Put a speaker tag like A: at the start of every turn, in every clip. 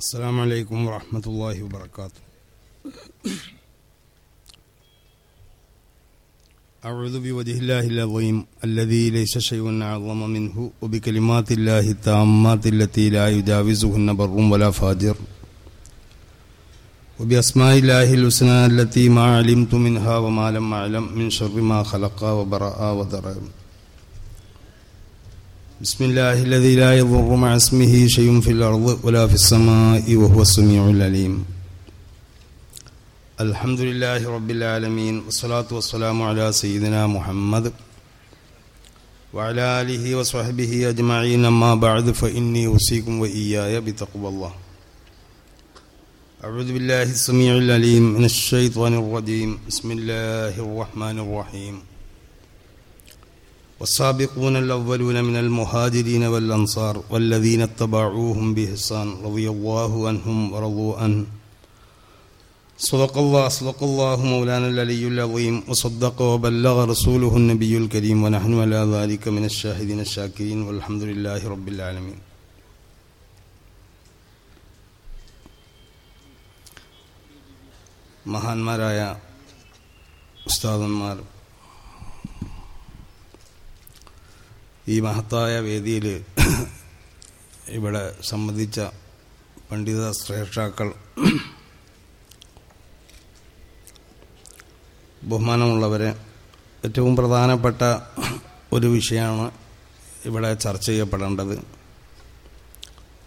A: السلام عليكم ورحمة الله وبركاته. أعوذ بوجه الله العظيم الذي ليس شيء أعظم منه وبكلمات الله التامات التي لا يجاوزهن بر ولا فاجر. وبأسماء الله الحسنى التي ما علمت منها وما لم أعلم من شر ما خلق وبرأ وذرأ. بسم الله الذي لا يضر مع اسمه شيء في الأرض ولا في السماء وهو السميع العليم. الحمد لله رب العالمين والصلاة والسلام على سيدنا محمد وعلى آله وصحبه أجمعين. أما بعد فإني أوصيكم وإياي بتقوى الله. أعوذ بالله السميع العليم من الشيطان الرجيم. بسم الله الرحمن الرحيم. والسابقون الأولون من المهاجرين والأنصار والذين اتبعوهم بإحسان رضي الله عنهم ورضوا عنه صدق الله صدق الله مولانا العلي العظيم وصدق وبلغ رسوله النبي الكريم ونحن على ذلك من الشاهدين الشاكرين والحمد لله رب العالمين മഹാന്മാരായ ഉസ്താദന്മാർ ഈ മഹത്തായ വേദിയിൽ ഇവിടെ സംബന്ധിച്ച പണ്ഡിത ശ്രേഷ്ഠാക്കൾ ബഹുമാനമുള്ളവരെ ഏറ്റവും പ്രധാനപ്പെട്ട ഒരു വിഷയമാണ് ഇവിടെ ചർച്ച ചെയ്യപ്പെടേണ്ടത്.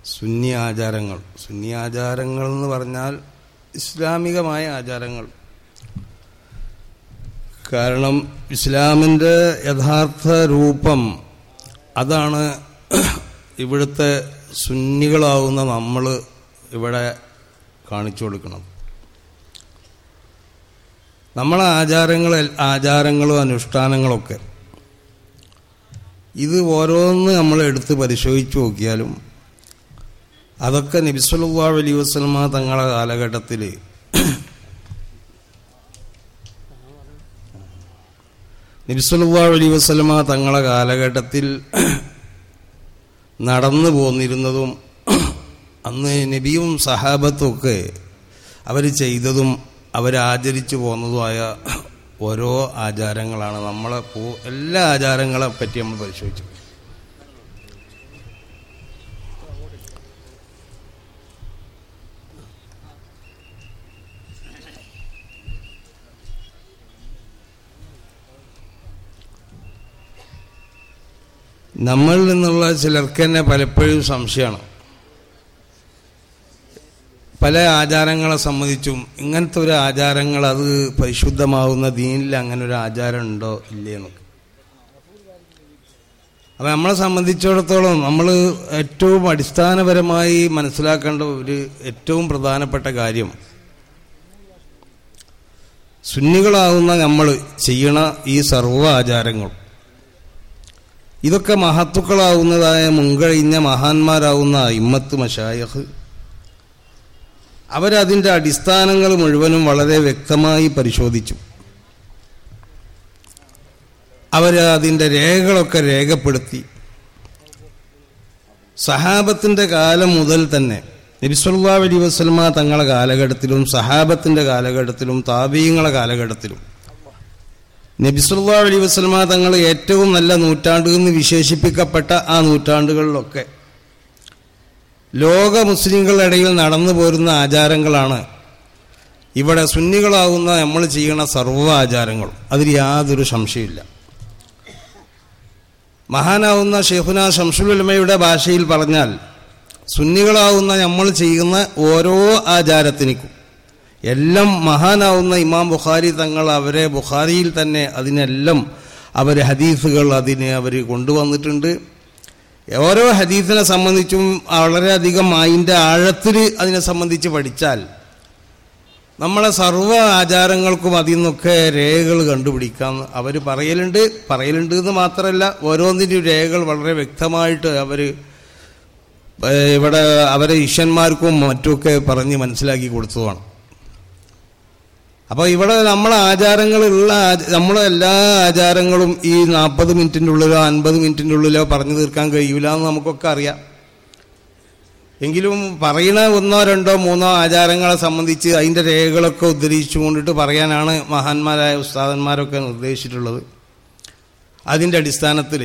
A: സുന്നി ആചാരങ്ങൾ. സുന്നി ആചാരങ്ങൾ എന്ന് പറഞ്ഞാൽ ഇസ്ലാമികമായ ആചാരങ്ങൾ. കാരണം ഇസ്ലാമിന്റെ യഥാർത്ഥ രൂപം അതാണ് ഇവിടുത്തെ സുന്നികളാവുന്ന നമ്മൾ ഇവിടെ കാണിച്ചു കൊടുക്കണം നമ്മളെ ആചാരങ്ങൾ ആചാരങ്ങളും അനുഷ്ഠാനങ്ങളൊക്കെ ഇത് ഓരോന്ന് നമ്മൾ എടുത്ത് പരിശോധിച്ച് നോക്കിയാലും അതൊക്കെ നബിസ്വല്ലാ വലിയ വസ്ലമ തങ്ങളുടെ കാലഘട്ടത്തിൽ നബിസ്വല്ലാ അലി വസ്ലമ തങ്ങളെ കാലഘട്ടത്തിൽ നടന്നു പോന്നിരുന്നതും അന്ന് നബിയും സഹാബത്തും ഒക്കെ അവർ ചെയ്തതും അവരാചരിച്ചു പോന്നതുമായ ഓരോ ആചാരങ്ങളാണ്. നമ്മളെ എല്ലാ ആചാരങ്ങളെ പറ്റി നമ്മൾ പരിശോധിച്ചു. നമ്മളിൽ നിന്നുള്ള ചിലർക്ക് തന്നെ പലപ്പോഴും സംശയമാണ്. പല ആചാരങ്ങളെ സംബന്ധിച്ചും ഇങ്ങനത്തെ ഒരു ആചാരങ്ങൾ അത് പരിശുദ്ധമാവുന്ന ദീനിൽ അങ്ങനെ ഒരു ആചാരം ഉണ്ടോ ഇല്ലേ എന്നൊക്കെ അപ്പം നമ്മളെ സംബന്ധിച്ചിടത്തോളം നമ്മൾ ഏറ്റവും അടിസ്ഥാനപരമായി മനസ്സിലാക്കേണ്ട ഒരു ഏറ്റവും പ്രധാനപ്പെട്ട കാര്യം സുന്നികളാവുന്ന നമ്മൾ ചെയ്യണ ഈ സർവ ആചാരങ്ങൾ ഇതൊക്കെ മഹത്തുക്കളാവുന്നതായ മുൻകഴിഞ്ഞ മഹാന്മാരാവുന്ന ഇമ്മത്ത് മഷായഹ്. അവരതിന്റെ അടിസ്ഥാനങ്ങൾ മുഴുവനും വളരെ വ്യക്തമായി പരിശോധിച്ചു. അവർ അതിന്റെ രേഖകളൊക്കെ രേഖപ്പെടുത്തി. സഹാബത്തിന്റെ കാലം മുതൽ തന്നെ നബിസ്വല്ലാ അലി വസ്ലമ തങ്ങളുടെ കാലഘട്ടത്തിലും സഹാബത്തിന്റെ കാലഘട്ടത്തിലും താപീയങ്ങളെ കാലഘട്ടത്തിലും നബിസുല്ലാ അലി വസ്ലമ തങ്ങൾ ഏറ്റവും നല്ല നൂറ്റാണ്ട് എന്ന് വിശേഷിപ്പിക്കപ്പെട്ട ആ നൂറ്റാണ്ടുകളിലൊക്കെ ലോക മുസ്ലിങ്ങളുടെ ഇടയിൽ നടന്നു പോരുന്ന ആചാരങ്ങളാണ്. ഇവിടെ സുന്നികളാവുന്ന നമ്മൾ ചെയ്യുന്ന സർവ ആചാരങ്ങളും. അതിൽ യാതൊരു സംശയമില്ല മഹാനാവുന്ന ഷെഹുന ഷംസുലുലമയുടെ ഭാഷയിൽ പറഞ്ഞാൽ സുന്നികളാവുന്ന നമ്മൾ ചെയ്യുന്ന ഓരോ ആചാരത്തിനും എല്ലാം മഹാനാവുന്ന ഇമാം ബുഖാരി തങ്ങൾ അവരെ ബുഖാരിയിൽ തന്നെ അതിനെല്ലാം അവർ ഹദീസുകൾ അതിനെ അവർ കൊണ്ടുവന്നിട്ടുണ്ട്. ഓരോ ഹദീസിനെ സംബന്ധിച്ചും വളരെയധികം അതിന്റെ ആഴത്തിൽ അതിനെ സംബന്ധിച്ച് പഠിച്ചാൽ നമ്മളെ സർവ ആചാരങ്ങൾക്കും അതിൽ നിന്നൊക്കെ രേഖകൾ കണ്ടുപിടിക്കാം. അവർ പറയലുണ്ട് പറയലുണ്ട് എന്ന് മാത്രമല്ല ഓരോന്നിന്റെയും രേഖകൾ വളരെ വ്യക്തമായിട്ട് അവർ ഇവിടെ അവരെ ഈശ്വന്മാർക്കും മറ്റുമൊക്കെ പറഞ്ഞ് മനസ്സിലാക്കി കൊടുത്തതാണ് അപ്പോൾ ഇവിടെ നമ്മളെ ആചാരങ്ങളുള്ള നമ്മളെ എല്ലാ ആചാരങ്ങളും ഈ നാൽപ്പത് മിനിറ്റിന്റെ ഉള്ളിലോ അൻപത് മിനിറ്റിന്റെ ഉള്ളിലോ പറഞ്ഞു തീർക്കാൻ കഴിയില്ല എന്ന് നമുക്കൊക്കെ അറിയാം. എങ്കിലും പറയുന്ന ഒന്നോ രണ്ടോ മൂന്നോ ആചാരങ്ങളെ സംബന്ധിച്ച് അതിന്റെ രേഖകളൊക്കെ ഉദ്ധരിച്ചു കൊണ്ടിട്ട് പറയാനാണ് മഹാന്മാരായ ഉസ്താദന്മാരൊക്കെ നിർദ്ദേശിച്ചിട്ടുള്ളത്. അതിന്റെ അടിസ്ഥാനത്തിൽ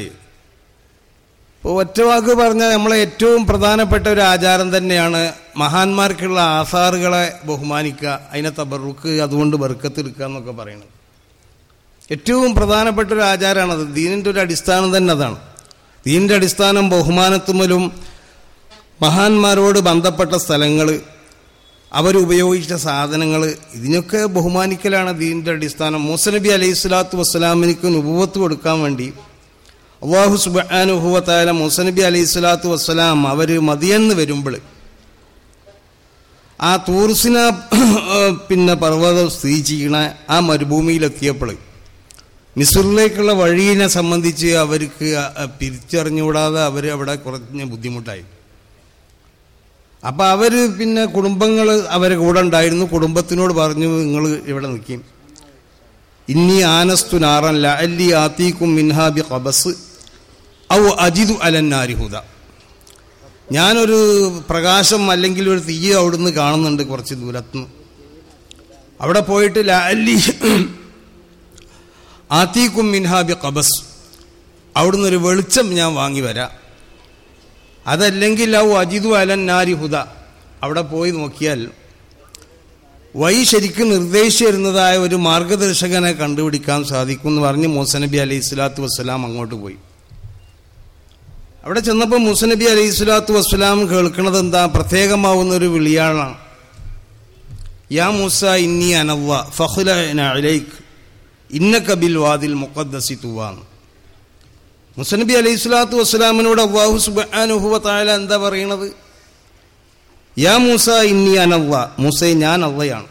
A: ഇപ്പോൾ ഒറ്റ വാക്ക് പറഞ്ഞാൽ നമ്മളെ ഏറ്റവും പ്രധാനപ്പെട്ട ഒരു ആചാരം തന്നെയാണ് മഹാന്മാർക്കുള്ള ആസാറുകളെ ബഹുമാനിക്കുക അതിനെ തബറുക്ക് അതുകൊണ്ട് ബർക്കത്തെടുക്കുക എന്നൊക്കെ പറയുന്നത്. ഏറ്റവും പ്രധാനപ്പെട്ട ഒരു ആചാരമാണത് ദീനിന്റെ ഒരു അടിസ്ഥാനം തന്നെ അതാണ്. ദീനിന്റെ അടിസ്ഥാനം ബഹുമാനത്തുമലും മഹാന്മാരോട് ബന്ധപ്പെട്ട സ്ഥലങ്ങൾ അവരുപയോഗിച്ച സാധനങ്ങൾ ഇതിനൊക്കെ ബഹുമാനിക്കലാണ് ദീനിന്റെ അടിസ്ഥാനം. മൂസനബി അലൈഹി സ്വലാത്തു വസ്സലാമിനിക്ക് നുപൂവത്ത് കൊടുക്കാൻ വേണ്ടി അള്ളാഹു സുബാനുഭവത്തായ മൂസനബി അലൈഹി സ്വലാത്തു വസ്സലാം അവർ മതിയെന്ന് വരുമ്പോൾ ആ തൂർസിന പിന്നെ പർവതം സ്ഥിതി ചെയ്യണ ആ മരുഭൂമിയിലെത്തിയപ്പോൾ മിസൂറിലേക്കുള്ള വഴിയിനെ സംബന്ധിച്ച് അവർക്ക് പിരിച്ചറിഞ്ഞുകൂടാതെ അവർ അവിടെ കുറഞ്ഞ ബുദ്ധിമുട്ടായി. അപ്പം അവർ പിന്നെ കുടുംബങ്ങൾ അവരെ കൂടെ ഉണ്ടായിരുന്നു. കുടുംബത്തിനോട് പറഞ്ഞു നിങ്ങൾ ഇവിടെ നിൽക്കും ഇന്നി ആനസ്തു നാറൻ ലഅല്ലി ആത്തീക്കും മിൻഹാബി ഖബസ്. ഔ അജിദു അലന്നാരിഹുദ ഞാനൊരു പ്രകാശം അല്ലെങ്കിൽ ഒരു തീ അവിടുന്ന് കാണുന്നുണ്ട് കുറച്ച് ദൂരത്തുനിന്ന് അവിടെ പോയിട്ട് ലാലി ആത്തീക്കും മിൻഹാബി കബസ് അവിടുന്ന് ഒരു വെളിച്ചം ഞാൻ വാങ്ങി വരാം. അതല്ലെങ്കിൽ ഔ അജിതു അലൻ നാരി ഹുദ. അവിടെ പോയി നോക്കിയാൽ വൈ ശരിക്കും നിർദ്ദേശിച്ചിരുന്നതായ ഒരു മാർഗദർശകനെ കണ്ടുപിടിക്കാൻ സാധിക്കും എന്ന് പറഞ്ഞ് മൂസനബി അലൈഹി സ്വലാത്തു വസ്സലാം അങ്ങോട്ട് പോയി. അവിടെ ചെന്നപ്പോൾ മുസനബി അലൈഹി സ്വലാത്തു വസ്സലാം കേൾക്കുന്നത് എന്താ? പ്രത്യേകമാവുന്ന ഒരു വിളിയാളാണ്. യാ മൂസ ഇന്നി അനവ ഫഹുല അലൈക്ക് ഇന്ന കബിൽ വാദിൽ മുക്കദ്സി തുവാന്ന്. മുസനബി അലൈഹി സ്വലാത്തു വസ്സലാമിനോട് അള്ളാഹു സുബാനുഹുവ താല എന്താ പറയണത്? യാ മൂസ ഇന്നി അനവ മൂസ ഞാൻ അവയാണ്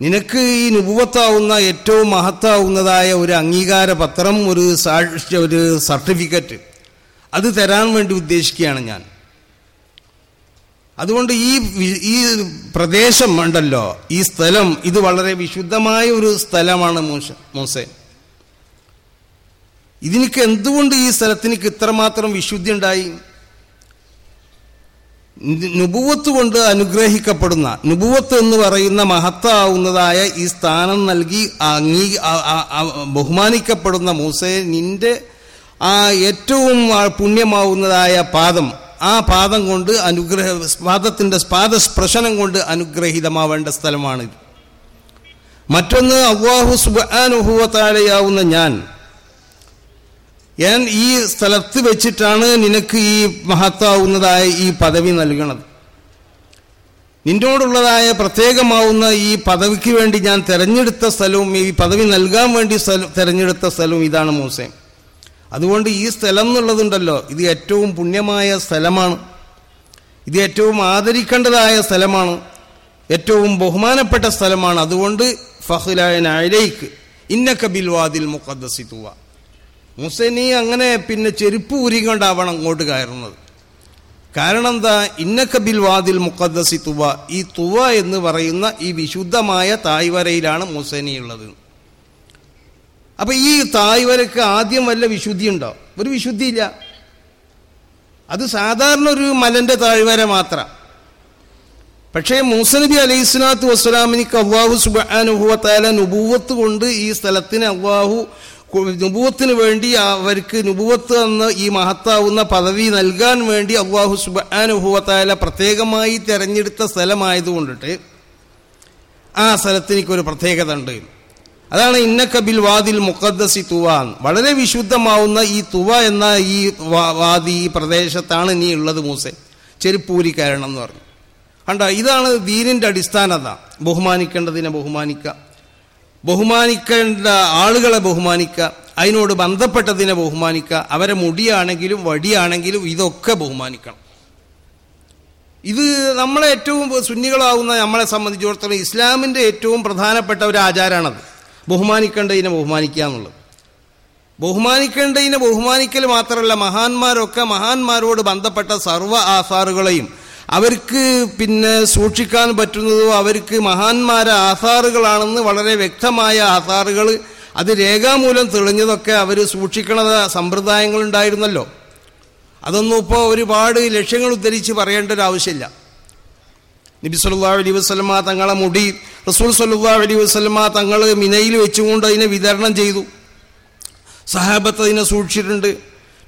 A: നിനക്ക് ഈ നുപുവത്താവുന്ന ഏറ്റവും മഹത്താവുന്നതായ ഒരു അംഗീകാര പത്രം ഒരു സാക്ഷ്യ ഒരു സർട്ടിഫിക്കറ്റ് അത് തരാൻ വേണ്ടി ഉദ്ദേശിക്കുകയാണ് ഞാൻ. അതുകൊണ്ട് ഈ ഈ പ്രദേശം ഉണ്ടല്ലോ ഈ സ്ഥലം ഇത് വളരെ വിശുദ്ധമായ ഒരു സ്ഥലമാണ് മൂസ മൂസേ. ഇതിനിക്ക് എന്തുകൊണ്ട് ഈ സ്ഥലത്തിനിക്ക് ഇത്രമാത്രം വിശുദ്ധി ഉണ്ടായി? നുപുവത്ത് കൊണ്ട് അനുഗ്രഹിക്കപ്പെടുന്ന നുപുവത്ത് എന്ന് പറയുന്ന മഹത്താവുന്നതായ ഈ സ്ഥാനം നൽകി അംഗീ ബഹുമാനിക്കപ്പെടുന്ന മൂസയെ നിന്റെ ആ ഏറ്റവും പുണ്യമാവുന്നതായ പാദം ആ പാദം കൊണ്ട് അനുഗ്രഹ പാദത്തിന്റെ പാദസ്പർശനം കൊണ്ട് അനുഗ്രഹീതമാവേണ്ട സ്ഥലമാണിത്. മറ്റൊന്ന് അള്ളാഹു സുബാനുഭവത്താലയാവുന്ന ഞാൻ. ഞാൻ ഈ സ്ഥലത്ത് വെച്ചിട്ടാണ് നിനക്ക് ഈ മഹത്താവുന്നതായ ഈ പദവി നൽകണത്. നിന്നോടുള്ളതായ പ്രത്യേകമാവുന്ന ഈ പദവിക്ക് വേണ്ടി ഞാൻ തെരഞ്ഞെടുത്ത സ്ഥലവും ഈ പദവി നൽകാൻ വേണ്ടി സ്ഥലം തെരഞ്ഞെടുത്ത സ്ഥലവും ഇതാണ് മൂസേ. അതുകൊണ്ട് ഈ സ്ഥലം എന്നുള്ളതുണ്ടല്ലോ. ഇത് ഏറ്റവും പുണ്യമായ സ്ഥലമാണ്. ഇത് ഏറ്റവും ആദരിക്കേണ്ടതായ സ്ഥലമാണ്. ഏറ്റവും ബഹുമാനപ്പെട്ട സ്ഥലമാണ്. അതുകൊണ്ട് ഫഹുലായനായിലേക്ക് ഇന്നക്ക ബിൽവാദിൽ വാതിൽ തുവ. മുസനി അങ്ങനെ പിന്നെ ചെരുപ്പ് ഊരിക്കൊണ്ടാവണം അങ്ങോട്ട് കയറുന്നത്. കാരണം എന്താ? ഇന്നക്ക ബിൽ വാദിൽ മുക്കദ്സിത്തുവ തുവ. ഈ തുവ എന്ന് പറയുന്ന ഈ വിശുദ്ധമായ തായ്വരയിലാണ് മുസനി ഉള്ളത്. അപ്പൊ ഈ തായ്വരക്ക് ആദ്യം വല്ല വിശുദ്ധി ഉണ്ടോ ഒരു വിശുദ്ധിയില്ല. അത് സാധാരണ ഒരു മലന്റെ താഴ്വര മാത്രം. പക്ഷേ മൂസനബി അലൈഹി സ്വലാത്തു വസ്സലാമിനിക്ക് അള്ളാഹു സുബാനുഭവത്താല നുപൂവത്ത് കൊണ്ട് ഈ സ്ഥലത്തിന് അള്ളാഹു നുപൂവത്തിന് വേണ്ടി അവർക്ക് നുപൂവത്ത് എന്ന ഈ മഹത്താവുന്ന പദവി നൽകാൻ വേണ്ടി അള്ളാഹു സുബാനുഭവത്താല പ്രത്യേകമായി തെരഞ്ഞെടുത്ത സ്ഥലമായതുകൊണ്ടിട്ട് ആ സ്ഥലത്തിനൊരു പ്രത്യേകത ഉണ്ട്. അതാണ് ഇന്നക്കബിൽ വാദിൽ മുഖദ്ദസി തുവാൻ. വളരെ വിശുദ്ധമാവുന്ന ഈ തുവ എന്ന ഈ വാദി ഈ പ്രദേശത്താണ് നീ ഉള്ളത് മൂസെ. ചെരുപ്പൂരി കയറണം എന്ന് പറഞ്ഞു. കണ്ട ഇതാണ് ദീനിന്റെ അടിസ്ഥാനത. ബഹുമാനിക്കേണ്ടതിനെ ബഹുമാനിക്കുക ബഹുമാനിക്കേണ്ട ആളുകളെ ബഹുമാനിക്കുക അതിനോട് ബന്ധപ്പെട്ടതിനെ ബഹുമാനിക്കുക അവരെ മുടിയാണെങ്കിലും വടിയാണെങ്കിലും ഇതൊക്കെ ബഹുമാനിക്കണം. ഇത് നമ്മളെ ഏറ്റവും സുന്നികളാവുന്ന നമ്മളെ സംബന്ധിച്ചിടത്തോളം ഇസ്ലാമിന്റെ ഏറ്റവും പ്രധാനപ്പെട്ട ഒരു ആചാരമാണത് ബഹുമാനിക്കേണ്ടതിനെ ബഹുമാനിക്കുക എന്നുള്ളത്. ബഹുമാനിക്കേണ്ടതിനെ ബഹുമാനിക്കൽ മാത്രമല്ല മഹാന്മാരൊക്കെ മഹാന്മാരോട് ബന്ധപ്പെട്ട സർവ ആസാറുകളെയും അവർക്ക് പിന്നെ സൂക്ഷിക്കാൻ പറ്റുന്നതോ അവർക്ക് മഹാന്മാരെ ആസാറുകളാണെന്ന് വളരെ വ്യക്തമായ ആസാറുകൾ അത് രേഖാമൂലം തെളിഞ്ഞതൊക്കെ അവർ സൂക്ഷിക്കണ സമ്പ്രദായങ്ങളുണ്ടായിരുന്നല്ലോ. അതൊന്നും ഇപ്പോൾ ഒരുപാട് ലക്ഷ്യങ്ങൾ ഉദ്ധരിച്ച് പറയേണ്ട ഒരു ആവശ്യമില്ല. നബി സല്ലാ അലൈ വസ്ലമ തങ്ങളെ മുടി റസൂൽ സല്ലാ അലൈ വസ്ലമ തങ്ങൾ മിനയിൽ വെച്ചുകൊണ്ട് അതിനെ വിതരണം ചെയ്തു. സഹാബത്ത് അതിനെ സൂക്ഷിച്ചിട്ടുണ്ട്.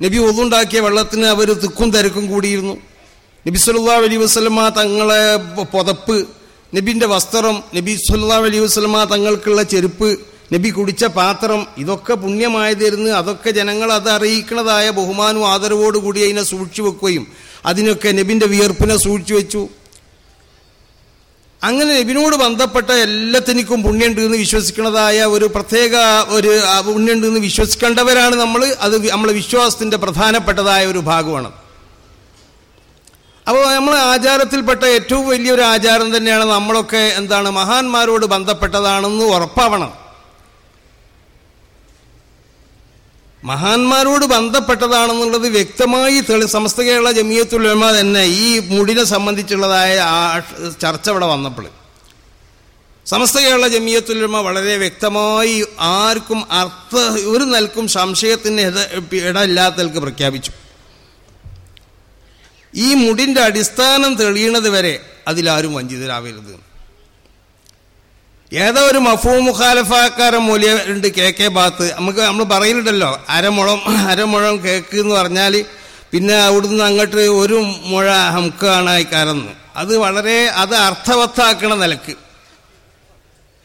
A: നബി ഒതുണ്ടാക്കിയ വെള്ളത്തിന് അവർ തിക്കും തിരക്കും കൂടിയിരുന്നു. നബി സല്ലാ അലൈ വസ്ലമ തങ്ങളെ പുതപ്പ് നബിന്റെ വസ്ത്രം നബി സല്ലാ അലൈ വസ്ലമ തങ്ങൾക്കുള്ള ചെരുപ്പ് നബി കുടിച്ച പാത്രം ഇതൊക്കെ പുണ്യമായതിരുന്ന്. അതൊക്കെ ജനങ്ങൾ അത് അറിയിക്കുന്നതായ ബഹുമാനവും ആദരവോടുകൂടി അതിനെ സൂക്ഷിച്ചു വെക്കുകയും അതിനൊക്കെ നബിന്റെ വിയർപ്പിനെ സൂക്ഷിച്ചു വെച്ചു. അങ്ങനെ നബിനോട് ബന്ധപ്പെട്ട എല്ലാത്തിനും പുണ്യമുണ്ട് എന്ന് വിശ്വസിക്കുന്നതായ ഒരു പ്രത്യേക ഒരു പുണ്യമുണ്ട് എന്ന് വിശ്വസിക്കേണ്ടവരാണ് നമ്മൾ. അത് നമ്മളെ വിശ്വാസത്തിന്റെ പ്രധാനപ്പെട്ടതായ ഒരു ഭാഗമാണ്. അപ്പോൾ നമ്മൾ ആചാരത്തിൽപ്പെട്ട ഏറ്റവും വലിയൊരു ആചാരം തന്നെയാണ് നമ്മളൊക്കെ എന്താണ് മഹാന്മാരോട് ബന്ധപ്പെട്ടതാണെന്ന് ഉറപ്പാവണം. മഹാന്മാരോട് ബന്ധപ്പെട്ടതാണെന്നുള്ളത് വ്യക്തമായി തെളി സമസ്ത കേരള ജമിയത്തുലമ തന്നെ ഈ മുടിനെ സംബന്ധിച്ചുള്ളതായ ആ ചർച്ച ഇവിടെ വന്നപ്പോൾ. സമസ്ത കേരള ജമിയത്തുലമ വളരെ വ്യക്തമായി ആർക്കും അർത്ഥ ഒരു നൽക്കും സംശയത്തിന് ഇടമില്ലാത്തൽക്ക് പ്രഖ്യാപിച്ചു. ഈ മുടിന്റെ അടിസ്ഥാനം തെളിയണത് വരെ അതിലാരും വഞ്ചിതരാവരുത്. ഏതോ ഒരു മഫൂ മുഖാലഫാക്കാരൻ മൂല്യ ഉണ്ട് കെ കെ ബാത്ത്. നമുക്ക് നമ്മൾ പറയുന്നുണ്ടല്ലോ അരമുളം അരമുഴം കേക്ക് എന്ന് പറഞ്ഞാൽ പിന്നെ അവിടുന്ന് അങ്ങോട്ട് ഒരു മുഴ ഹംക്കാണ് അയക്കാരെന്ന് അത് വളരെ അത് അർത്ഥവത്താക്കണ നിലയ്ക്ക്.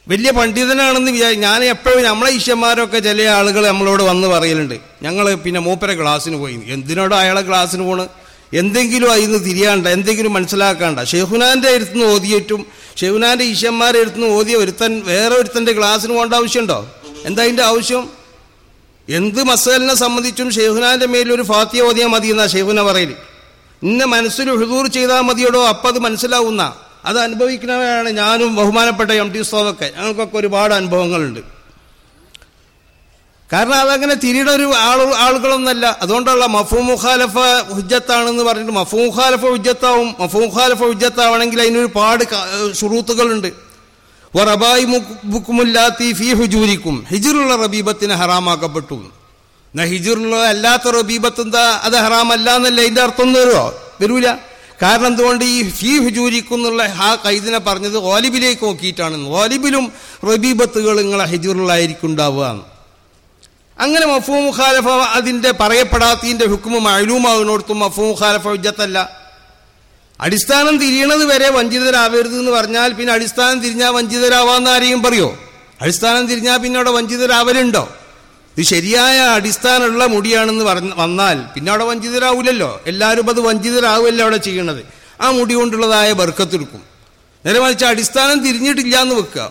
A: വലിയ പണ്ഡിതനാണെന്ന് വിചാരി ഞാൻ എപ്പോഴും നമ്മളെ ഈശ്വന്മാരൊക്കെ ചില ആളുകൾ നമ്മളോട് വന്ന് പറയലുണ്ട്. ഞങ്ങൾ പിന്നെ മൂപ്പരെ ക്ലാസ്സിന് പോയി. എന്തിനോടോ അയാളെ ക്ലാസ്സിന് പോണ്? എന്തെങ്കിലും അതിൽ നിന്ന് തിരിയാണ്ട എന്തെങ്കിലും മനസ്സിലാക്കാണ്ട. ഷെഹുനാന്റെ അടുത്തുനിന്ന് ഓതിയിട്ടും ഷെഹുനാന്റെ ഈശ്വന്മാരെ അടുത്തുനിന്ന് ഓതിയ ഒരുത്തൻ വേറെ ഒരുത്തന്റെ ക്ലാസ്സിന് പോകേണ്ട ആവശ്യമുണ്ടോ? എന്താ അതിന്റെ ആവശ്യം? എന്ത് മസലിനെ സംബന്ധിച്ചും ഷെയ്ഹുനാന്റെ മേലിൽ ഒരു ഫാത്തിയ ഓതിയാൽ മതി എന്നാ ഷെയ്ഹുന പറയൽ. ഇന്ന മനസ്സിൽ ഹുദൂർ ചെയ്താൽ മതിയോടോ? അപ്പം അത് മനസ്സിലാവുന്ന. അത് അനുഭവിക്കുന്നവരാണ് ഞാനും ബഹുമാനപ്പെട്ട എം ടി ഉസ്താദൊക്കെ. ഞങ്ങൾക്കൊക്കെ ഒരുപാട് അനുഭവങ്ങളുണ്ട്. കാരണം അതങ്ങനെ തിരിയുടെ ഒരു ആൾ ആളുകളൊന്നല്ല. അതുകൊണ്ടുള്ള മഫൂ മുഖാലഫ ഹുജ്ജത്താണെന്ന് പറഞ്ഞിട്ട് മഫൂ മുഖാലഫ ഹുജ്ജത്താവും. മഫൂ മുഖാലഫ ഹുജ്ജത്താവണമെങ്കിൽ അതിനൊരുപാട് ഷുറൂത്തുകളുണ്ട് റബായി ബുക്കുമുല്ലാത്തി ഫി ഹുജൂരിക്കും. ഹിജിറുള്ള റബീബത്തിന് ഹറാമാക്കപ്പെട്ടു. എന്നാ ഹിജിറുള്ള അല്ലാത്ത റബീബത്ത് എന്താ? അത് ഹറാമല്ല എന്നല്ല ഇതിന്റെ അർത്ഥം വരുമോ വരൂല. കാരണം എന്തുകൊണ്ട് ഈ ഫീ ഹുജൂരിക്കും എന്നുള്ള ആ കൈദിനെ പറഞ്ഞത് ഓലിബിലേക്ക് നോക്കിയിട്ടാണ്. ഓലിബിലും റബീബത്തുകൾ നിങ്ങളെ ഹിജുറിലായിരിക്കും ഉണ്ടാവുക അങ്ങനെ മഫൂ മുഖാലഫ അതിന്റെ പറയപ്പെടാത്തതിന്റെ ഹുക്കുമ മഴലൂമാകുന്നിടത്തും മഫൂ മുഖാലഫ വിജത്തല്ല അടിസ്ഥാനം തിരിയണത് വരെ വഞ്ചിതരാവരുത് എന്ന് പറഞ്ഞാൽ പിന്നെ അടിസ്ഥാനം തിരിഞ്ഞാൽ വഞ്ചിതരാവാന്ന് ആരെയും പറയോ? അടിസ്ഥാനം തിരിഞ്ഞാൽ പിന്നെ അവിടെ വഞ്ചിതരാവലുണ്ടോ? ഇത് ശരിയായ അടിസ്ഥാനമുള്ള മുടിയാണെന്ന് പറഞ്ഞ വന്നാൽ പിന്നെ അവിടെ വഞ്ചിതരാവില്ലല്ലോ എല്ലാവരും അത് വഞ്ചിതരാവുമല്ലോ അവിടെ ചെയ്യണത്. ആ മുടി കൊണ്ടുള്ളതായ ബർക്കത്തെടുക്കും നേരെ മറിച്ച് അടിസ്ഥാനം തിരിഞ്ഞിട്ടില്ല എന്ന് വെക്കുക.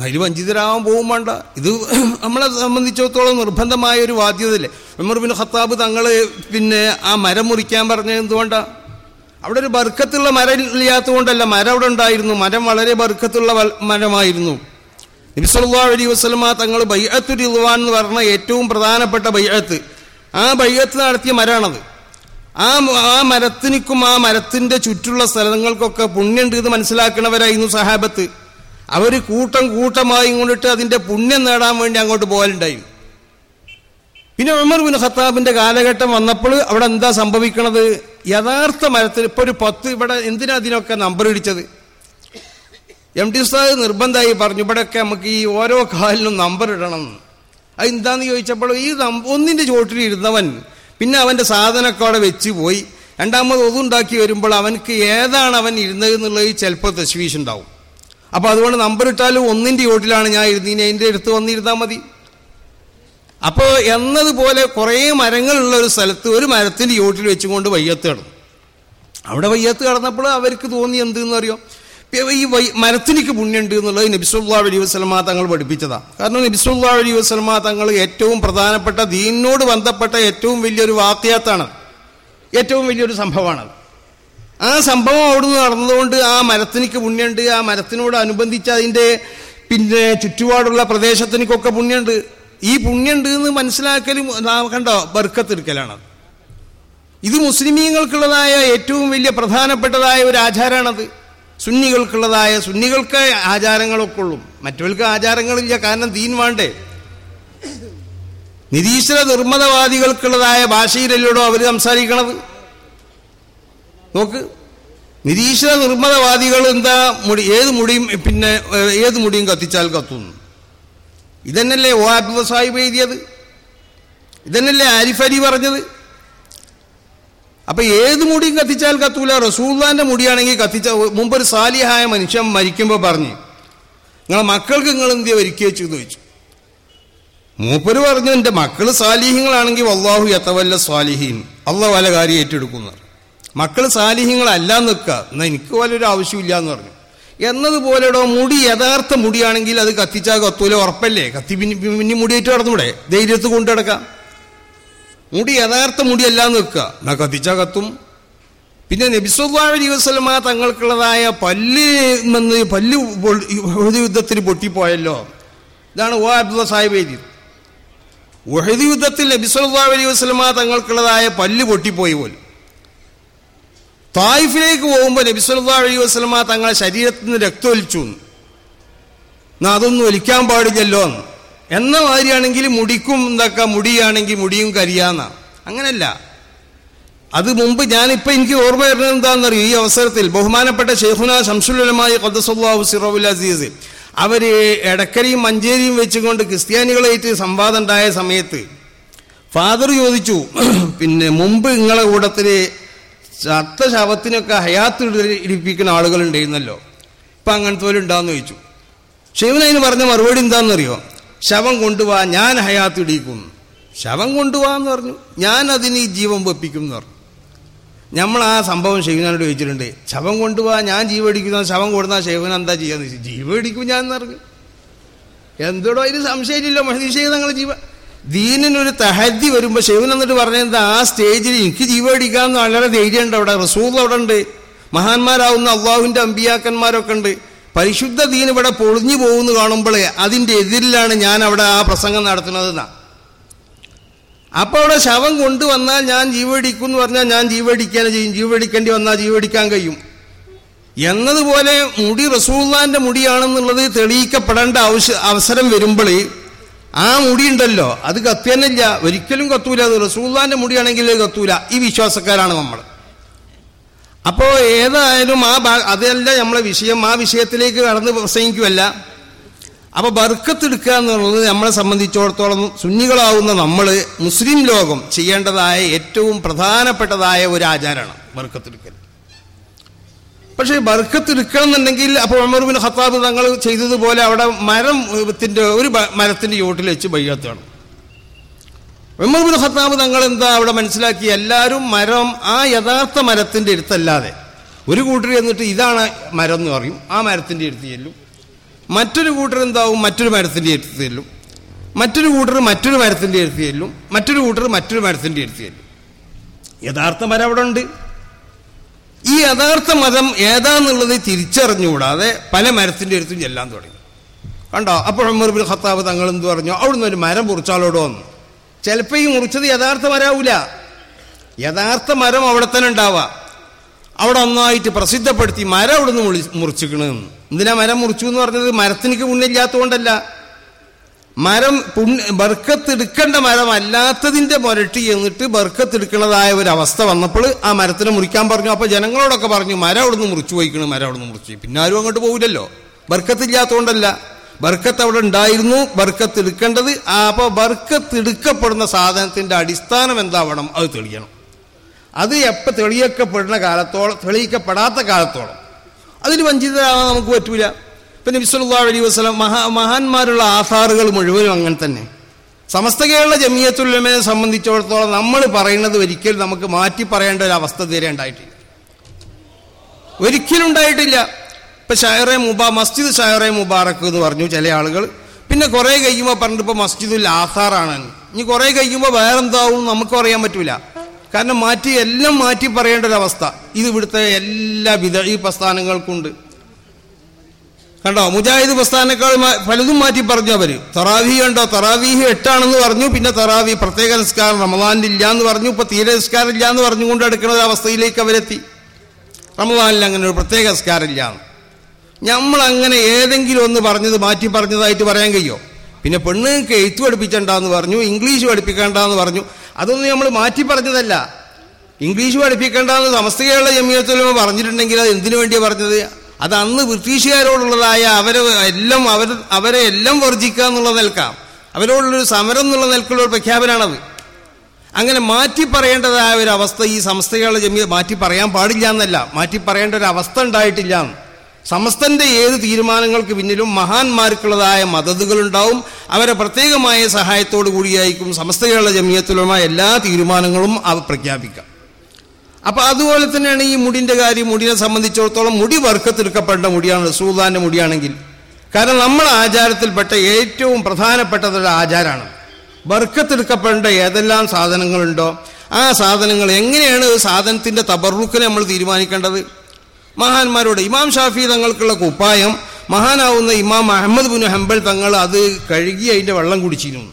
A: അതിൽ വഞ്ചിതരാവാൻ പോകും വേണ്ട. ഇത് നമ്മളെ സംബന്ധിച്ചിടത്തോളം നിർബന്ധമായ ഒരു ബാധ്യതയില്ലേ ഉമർ ബിൻ ഖത്താബ് തങ്ങൾ പിന്നെ ആ മരം മുറിക്കാൻ പറഞ്ഞത് എന്തുകൊണ്ട? അവിടെ ഒരു ബർക്കത്തുള്ള മരം ഇല്ലാത്തതുകൊണ്ടല്ല മരം അവിടെ ഉണ്ടായിരുന്നു. മരം വളരെ ബർക്കത്തുള്ള മരമായിരുന്നു. നബിസല്ലാ അലി വസ്ലമ തങ്ങൾ ബയ്യത്തു റിദ്വാൻ എന്ന് പറഞ്ഞ ഏറ്റവും പ്രധാനപ്പെട്ട ബയ്യത്ത് ആ ബയ്യത്ത് നടത്തിയ മരമാണത് ആ ആ മരത്തിനിക്കും ആ മരത്തിന്റെ ചുറ്റുള്ള സ്ഥലങ്ങൾക്കൊക്കെ പുണ്യുണ്ട് ഇത് മനസ്സിലാക്കണവരായിരുന്നു സഹാബത്ത്. അവർ കൂട്ടം കൂട്ടമായി കൊണ്ടിട്ട് അതിന്റെ പുണ്യം നേടാൻ വേണ്ടി അങ്ങോട്ട് പോകലുണ്ടായി. പിന്നെ ഉമർ ബിൻ ഖത്താബിന്റെ കാലഘട്ടം വന്നപ്പോൾ അവിടെ എന്താ സംഭവിക്കണത്? യഥാർത്ഥ മരത്തിൽ ഇപ്പൊ ഒരു പത്ത് ഇവിടെ എന്തിനാ അതിനൊക്കെ നമ്പർ ഇടിച്ചത്? എം ടി ഉസ്താദ് നിർബന്ധമായി പറഞ്ഞു ഇവിടെയൊക്കെ നമുക്ക് ഈ ഓരോ കാലിനും നമ്പർ ഇടണം. അത് എന്താന്ന് ചോദിച്ചപ്പോൾ ഈ ഒന്നിന്റെ ചുവട്ടിൽ ഇരുന്നവൻ പിന്നെ അവന്റെ സാധനമൊക്കെ അവിടെ വെച്ച് പോയി. രണ്ടാമത് ഒതുണ്ടാക്കി വരുമ്പോൾ അവനക്ക് ഏതാണ് അവൻ ഇരുന്നത് എന്നുള്ളത് ചിലപ്പോൾ തശ്വീഷ് ഉണ്ടാവും അപ്പൊ അതുകൊണ്ട് നമ്പർ ഇട്ടാലും ഒന്നിന്റെ യോട്ടിലാണ് ഞാൻ ഇരുന്നീനെ അതിന്റെ അടുത്ത് വന്നിരുന്നാൽ മതി. അപ്പോ എന്നതുപോലെ കുറേ മരങ്ങളുള്ള ഒരു സ്ഥലത്ത് ഒരു മരത്തിന്റെ യോട്ടിൽ വെച്ചുകൊണ്ട് വയ്യത്ത് കിടന്നു. അവിടെ വയ്യത്ത് കടന്നപ്പോൾ അവർക്ക് തോന്നി എന്തെന്ന് അറിയോ? ഈ വൈ മരത്തിനിക്ക് പുണ്യമുണ്ട് എന്നുള്ളത് നബിസുല്ലാ അലി വസ്ലമ തങ്ങൾ പഠിപ്പിച്ചതാണ് കാരണം നബിസുല്ലാ അലി വസ്ലമ തങ്ങൾ ഏറ്റവും പ്രധാനപ്പെട്ട ദീനിനോട് ബന്ധപ്പെട്ട ഏറ്റവും വലിയൊരു വാക്യാത്താണ്. ഏറ്റവും വലിയൊരു സംഭവമാണ് ആ സംഭവം അവിടുന്ന് നടന്നതുകൊണ്ട് ആ മരത്തിനിക്ക് പുണ്യമുണ്ട് ആ മരത്തിനോട് അനുബന്ധിച്ച് അതിന്റെ പിന്നെ ചുറ്റുപാടുള്ള പ്രദേശത്തിനിക്കൊക്കെ പുണ്യമുണ്ട് ഈ പുണ്യമുണ്ട് എന്ന് മനസ്സിലാക്കലും കണ്ടോ? ബർക്കത്തെടുക്കലാണ് ഇത് മുസ്ലിമീങ്ങൾക്കുള്ളതായ ഏറ്റവും വലിയ പ്രധാനപ്പെട്ടതായ ഒരു ആചാരമാണത് സുന്നികൾക്കുള്ളതായ സുന്നികൾക്ക് ആചാരങ്ങളൊക്കെ ഉള്ളൂ. മറ്റവർക്ക് ആചാരങ്ങളില്ല. കാരണം ദീൻ വേണ്ടേ. നിരീശ്വര നിർമ്മതവാദികൾക്കുള്ളതായ ഭാഷയിലല്ലോ അവർ സംസാരിക്കണത്? നോക്ക്. നിരീശ്വര നിർമ്മതവാദികൾ എന്താ മുടി ഏത് മുടിയും പിന്നെ ഏത് മുടിയും കത്തിച്ചാൽ കത്തുന്നു ഇതന്നല്ലേ ഓ ആപ്പ് സാഹിബ് എഴുതിയത്? ഇതന്നല്ലേ ആരിഫ് അലി പറഞ്ഞത്? അപ്പൊ ഏത് മുടിയും കത്തിച്ചാൽ കത്തൂല. റസൂല്ലാന്റെ മുടിയാണെങ്കിൽ കത്തിച്ച മുമ്പൊരു സാലിഹായ മനുഷ്യൻ മരിക്കുമ്പോൾ പറഞ്ഞു നിങ്ങളെ മക്കൾക്ക് നിങ്ങൾ എന്തിയാ ഒരുക്കി വെച്ചു എന്ന് ചോദിച്ചു. മൂപ്പര് പറഞ്ഞു എന്റെ മക്കൾ സാലിഹ്യങ്ങളാണെങ്കിൽ വല്ലാഹു എത്തവല്ല സ്വാലിഹീൻ അള്ള വല കാര്യം ഏറ്റെടുക്കുന്നു. മക്കൾ സാലിഹ്യങ്ങളല്ല നിൽക്കുക. എന്നാൽ എനിക്ക് വല്ലൊരു ആവശ്യമില്ല എന്ന് പറഞ്ഞു. എന്നതുപോലെടോ മുടി യഥാർത്ഥ മുടിയാണെങ്കിൽ അത് കത്തിച്ചാൽ കത്തൂല ഉറപ്പല്ലേ? കത്തി പിന്നെ പിന്നെ മുടിയേറ്റ് കടന്നൂടെ? ധൈര്യത്ത് കൊണ്ടു കിടക്കാം മുടി യഥാർത്ഥ മുടിയല്ല നിൽക്കുക. എന്നാൽ കത്തിച്ചാൽ കത്തും. പിന്നെ നബിസുല്ലാ വസ്ലമ തങ്ങൾക്കുള്ളതായ പല്ല് നിന്ന് പല്ല് യുദ്ധത്തിൽ പൊട്ടിപ്പോയല്ലോ. ഇതാണ് ഓ അബ്ദുള്ള സാഹിബ് എഴുതിയത്. ഉഹദ് യുദ്ധത്തിൽ നബിസുല്ലാ വസ്ലമ തങ്ങൾക്കുള്ളതായ പല്ല് പൊട്ടിപ്പോയി പോലും. തായിഫിലേക്ക് പോകുമ്പോൾ നബി സല്ലാ അലൈഹി വസ്ലമ തങ്ങളെ ശരീരത്തിൽ നിന്ന് രക്തമൊലിച്ചു എന്ന്. അതൊന്നും ഒലിക്കാൻ പാടില്ലല്ലോ എന്ന്. മാതിരിയാണെങ്കിൽ മുടിക്കും എന്തൊക്കെ മുടിയാണെങ്കിൽ മുടിയും കരിയാന്ന അങ്ങനല്ല അത് മുമ്പ് ഞാനിപ്പോൾ എനിക്ക് ഓർമ്മ വരുന്നത് എന്താണെന്നറിയോ ഈ അവസരത്തിൽ ബഹുമാനപ്പെട്ട ഷെയ്ഖുന ശംസുലമായ ഖദ്ദസുല്ലാഹു സിറബുൽ അസീസ് അവർ എടക്കരയും മഞ്ചേരിയും വെച്ചുകൊണ്ട് ക്രിസ്ത്യാനികളായിട്ട് സംവാദം ഉണ്ടായ സമയത്ത് ഫാദർ ചോദിച്ചു പിന്നെ മുമ്പ് നിങ്ങളെ കൂട്ടത്തിൽ ചത്ത ശവത്തിനൊക്കെ ഹയാത്ത് ഇടിപ്പിക്കുന്ന ആളുകൾ ഉണ്ടായിരുന്നല്ലോ. ഇപ്പൊ അങ്ങനത്തെ പോലെ ഉണ്ടാന്ന് ചോദിച്ചു. ശിവനതിന് പറഞ്ഞ മറുപടി എന്താണെന്നറിയോ ശവം കൊണ്ടുപോവാ ഞാൻ ഹയാത്ത് ഇടിക്കും. ശവം കൊണ്ടുപോവാന്ന് പറഞ്ഞു. ഞാൻ അതിന് ജീവൻ വെപ്പിക്കും എന്ന് പറഞ്ഞു. നമ്മൾ ആ സംഭവം ഷെയ്ഖുനാനോട് ചോദിച്ചിട്ടുണ്ട്. ശവം കൊണ്ടുപോവാ ഞാൻ ജീവടിക്കുന്ന ശവം കൊടുത്താൽ ഷെയ്ഖുന എന്താ ചെയ്യാന്ന് ചോദിച്ചു. ജീവടിക്കും ഞാൻ എന്ന് പറഞ്ഞു. എന്തോടോ അതിന് സംശയമില്ലല്ലോ. മഹദീഷേ തങ്ങൾ ജീവ ദീനിനൊരു തഹദ്ദി വരുമ്പോൾ ഷെയ്വൻ എന്നിട്ട് പറഞ്ഞത് ആ സ്റ്റേജിൽ എനിക്ക് ജീവടിക്കാമെന്ന് വളരെ ധൈര്യമുണ്ട് അവിടെ റസൂൽ അവിടെ ഉണ്ട്. മഹാന്മാരാവുന്ന അള്ളാഹുവിന്റെ അമ്പിയാക്കന്മാരൊക്കെ ഉണ്ട്. പരിശുദ്ധ ദീൻ ഇവിടെ പൊളിഞ്ഞു പോകുന്നു കാണുമ്പോൾ അതിന്റെ എതിരിലാണ് ഞാൻ അവിടെ ആ പ്രസംഗം നടത്തുന്നതെന്നാ. അപ്പോൾ അവിടെ ശവം കൊണ്ടുവന്നാൽ ഞാൻ ജീവടിക്കും എന്ന് പറഞ്ഞാൽ ഞാൻ ജീവടിക്കാൻ ചെയ്യും. ജീവടിക്കേണ്ടി വന്നാൽ ജീവടിക്കാൻ കഴിയും. എന്നതുപോലെ മുടി റസൂള്ളാന്റെ മുടിയാണെന്നുള്ളത് തെളിയിക്കപ്പെടേണ്ട ആവശ്യ അവസരം വരുമ്പോൾ ആ മുടി ഉണ്ടല്ലോ അത് കത്തിയന്നില്ല ഒരിക്കലും കത്തൂല. അത് റസൂള്ളാന്റെ മുടിയാണെങ്കിൽ കത്തൂല. ഈ വിശ്വാസക്കാരാണ് നമ്മൾ അപ്പോൾ ഏതായാലും ആ അതല്ല നമ്മളെ വിഷയം. ആ വിഷയത്തിലേക്ക് കടന്ന് പ്രസംഗിക്കുമല്ല അപ്പൊ ബർക്കത്തെടുക്കുക എന്നുള്ളത് നമ്മളെ സംബന്ധിച്ചിടത്തോളം സുന്നികളാവുന്ന നമ്മൾ മുസ്ലിം ലോകം ചെയ്യേണ്ടതായ ഏറ്റവും പ്രധാനപ്പെട്ടതായ ഒരു ആചാരമാണ് ബർക്കത്തെടുക്കൽ. പക്ഷേ ബർക്കത്തെടുക്കണം എന്നുണ്ടെങ്കിൽ അപ്പോൾ ഉമർ ബിൻ ഖത്താബ് തങ്ങൾ ചെയ്തതുപോലെ അവിടെ മരത്തിന്റെ ഒരു മരത്തിന്റെ ചോട്ടിൽ വെച്ച് ബയ്യത്താണ് ഉമർ ബിൻ ഖത്താബ് തങ്ങൾ എന്താ അവിടെ മനസ്സിലാക്കി? എല്ലാവരും മരം ആ യഥാർത്ഥ മരത്തിന്റെ അടുത്തല്ലാതെ. ഒരു കൂട്ടർ എന്നിട്ട് ഇതാണ് മരം എന്ന് പറയും. ആ മരത്തിന്റെ അടുത്ത് ചെല്ലും. മറ്റൊരു കൂട്ടർ എന്താവും? മറ്റൊരു മരത്തിന്റെ അടുത്ത് ചെല്ലും. മറ്റൊരു കൂട്ടർ മറ്റൊരു മരത്തിന്റെ അടുത്ത് ചെല്ലും. മറ്റൊരു കൂട്ടർ മറ്റൊരു മരത്തിന്റെ അടുത്ത് ചെല്ലും. യഥാർത്ഥ മരം അവിടെ ഉണ്ട്. ഈ യഥാർത്ഥ മതം ഏതാന്നുള്ളത് തിരിച്ചറിഞ്ഞുകൂടാതെ പല മരത്തിന്റെ അടുത്തും ചെല്ലാൻ തുടങ്ങി. കണ്ടോ? അപ്പോൾ ഉമർ ബിൻ ഖത്താബ് തങ്ങൾ എന്ത് പറഞ്ഞു? അവിടുന്ന് ഒരു മരം മുറിച്ചാലോടോ എന്ന് ചിലപ്പോൾ ഈ മുറിച്ചത് യഥാർത്ഥ മരാവൂല. യഥാർത്ഥ മരം അവിടെ തന്നെ ഉണ്ടാവുക അവിടെ ഒന്നായിട്ട് പ്രസിദ്ധപ്പെടുത്തി മരം അവിടുന്ന് മുറിച്ചിക്കണെന്ന് എന്തിനാ മരം മുറിച്ചു എന്ന് പറഞ്ഞത്? മരത്തിനിക്ക് പുണ്യമില്ലാത്തതുകൊണ്ടല്ല മരം പുണ്യ ബർക്കത്തെടുക്കേണ്ട മരം അല്ലാത്തതിന്റെ മുരട്ടി എന്നിട്ട് ബർക്കത്തെടുക്കുന്നതായ ഒരു അവസ്ഥ വന്നപ്പോൾ ആ മരത്തിനെ മുറിക്കാൻ പറഞ്ഞു. അപ്പൊ ജനങ്ങളോടൊക്കെ പറഞ്ഞു മരം അവിടുന്ന് മുറിച്ചു പോയിക്കണ് മരം അവിടുന്ന് മുറിച്ചു. പിന്നെ ആരും അങ്ങോട്ട് പോകില്ലല്ലോ ബർക്കത്തില്ലാത്തതുകൊണ്ടല്ല ബർക്കത്ത് അവിടെ ഉണ്ടായിരുന്നു ബർക്കത്ത് എടുക്കേണ്ടത് ആ അപ്പൊ ബർക്കത്ത് എടുക്കപ്പെടുന്ന സാധനത്തിന്റെ അടിസ്ഥാനം എന്താവണം? അത് തെളിയണം. അത് എപ്പോൾ തെളിയിക്കപ്പെടുന്ന കാലത്തോളം തെളിയിക്കപ്പെടാത്ത കാലത്തോളം. അതിന് വഞ്ചിതരാകാൻ നമുക്ക് പറ്റൂല. പിന്നെ വിസ്വല്ലാ അലൈഹി വസ്ലം മഹാ മഹാന്മാരുള്ള ആധാറുകൾ മുഴുവനും അങ്ങനെ തന്നെ. സമസ്ത കേരള ജമിയത്തുല്ലമയെ സംബന്ധിച്ചിടത്തോളം നമ്മൾ പറയുന്നത് ഒരിക്കലും നമുക്ക് മാറ്റി പറയേണ്ട ഒരു അവസ്ഥ തീരെ ഉണ്ടായിട്ടില്ല. ഒരിക്കലും ഉണ്ടായിട്ടില്ല. ഇപ്പൊ ഷായറെ മുബാ മസ്ജിദ് ഷായറെ മുബാറക്ക് എന്ന് പറഞ്ഞു ചില ആളുകൾ. പിന്നെ കുറെ കഴിയുമ്പോൾ പറഞ്ഞിട്ട് ഇപ്പൊ മസ്ജിദുൽ ആധാറാണ് ഇനി കുറെ കഴിയുമ്പോൾ വേറെന്താവും നമുക്ക് അറിയാൻ പറ്റൂല. കാരണം മാറ്റി എല്ലാം മാറ്റി പറയേണ്ട ഒരു അവസ്ഥ. ഇത് ഇവിടുത്തെ എല്ലാ വിധ ഈ പ്രസ്ഥാനങ്ങൾക്കുണ്ട്. കണ്ടോ മുജാഹിദ് പ്രസ്ഥാനക്കാൾ പലതും മാറ്റി പറഞ്ഞു അവർ തറാവി കണ്ടോ തറാവീഹ് എട്ടാണെന്ന് പറഞ്ഞു പിന്നെ തറാവി പ്രത്യേക നിസ്കാരം റമദാനിൽ ഇല്ല എന്ന് പറഞ്ഞു ഇപ്പൊ തീരെ നിസ്കാരം ഇല്ല എന്ന് പറഞ്ഞുകൊണ്ട് എടുക്കുന്ന ഒരു അവസ്ഥയിലേക്ക് അവരെത്തി. റമദാനിൽ അങ്ങനെ ഒരു പ്രത്യേക നിസ്കാരം ഇല്ല നമ്മൾ അങ്ങനെ ഏതെങ്കിലും ഒന്ന് പറഞ്ഞത് മാറ്റി പറഞ്ഞതായിട്ട് പറയാൻ കഴിയോ? പിന്നെ പെണ്ണുങ്ങൾക്ക് എഴുത്ത് പഠിപ്പിക്കണ്ടെന്ന് പറഞ്ഞു ഇംഗ്ലീഷ് പഠിപ്പിക്കേണ്ടെന്ന് പറഞ്ഞു അതൊന്നും നമ്മൾ മാറ്റി പറഞ്ഞതല്ല. ഇംഗ്ലീഷ് പഠിപ്പിക്കേണ്ടെന്ന് സമസ്ത കേരള പറഞ്ഞിട്ടുണ്ടെങ്കിൽ അത് എന്തിനു വേണ്ടിയാണ് പറഞ്ഞത്? അത് അന്ന് ബ്രിട്ടീഷുകാരോടുള്ളതായ അവരെ എല്ലാം അവർ അവരെ എല്ലാം വർജിക്കുക എന്നുള്ള നിൽക്കാം അവരോടുള്ളൊരു സമരം എന്നുള്ള നിൽക്കുള്ള ഒരു പ്രഖ്യാപനമാണത് അങ്ങനെ മാറ്റി പറയേണ്ടതായ ഒരു അവസ്ഥ ഈ സംസ്ഥകളുടെ ജമീ മാറ്റി പറയാൻ പാടില്ല എന്നല്ല. മാറ്റി പറയേണ്ട ഒരു അവസ്ഥ ഉണ്ടായിട്ടില്ല. സമസ്തന്റെ ഏത് തീരുമാനങ്ങൾക്ക് പിന്നിലും മഹാന്മാർക്കുള്ളതായ മദതുകളുണ്ടാവും. അവരെ പ്രത്യേകമായ സഹായത്തോടു കൂടിയായിരിക്കും സമസ്തകളുടെ ജമീയത്തിലുള്ള എല്ലാ തീരുമാനങ്ങളും അവ പ്രഖ്യാപിക്കാം അപ്പൊ അതുപോലെ തന്നെയാണ് ഈ മുടിന്റെ കാര്യം. മുടിനെ സംബന്ധിച്ചിടത്തോളം മുടി വർക്കത്തെടുക്കപ്പെട്ട മുടിയാണ് റസൂദാന്റെ മുടിയാണെങ്കിൽ. കാരണം നമ്മളെ ആചാരത്തിൽപ്പെട്ട ഏറ്റവും പ്രധാനപ്പെട്ടതൊരു ആചാരമാണ്. വർക്കത്തെടുക്കപ്പെടേണ്ട ഏതെല്ലാം സാധനങ്ങളുണ്ടോ ആ സാധനങ്ങൾ എങ്ങനെയാണ് സാധനത്തിന്റെ തബറുക്കിനെ നമ്മൾ തീരുമാനിക്കേണ്ടത്? മഹാന്മാരോട് ഇമാം ഷാഫി തങ്ങൾക്കുള്ള കുപ്പായം മഹാനാവുന്ന ഇമാം അഹമ്മദ് ബുൻ ഹംബൽ തങ്ങൾ അത് കഴുകി അതിന്റെ വെള്ളം കുടിച്ചിരുന്നു.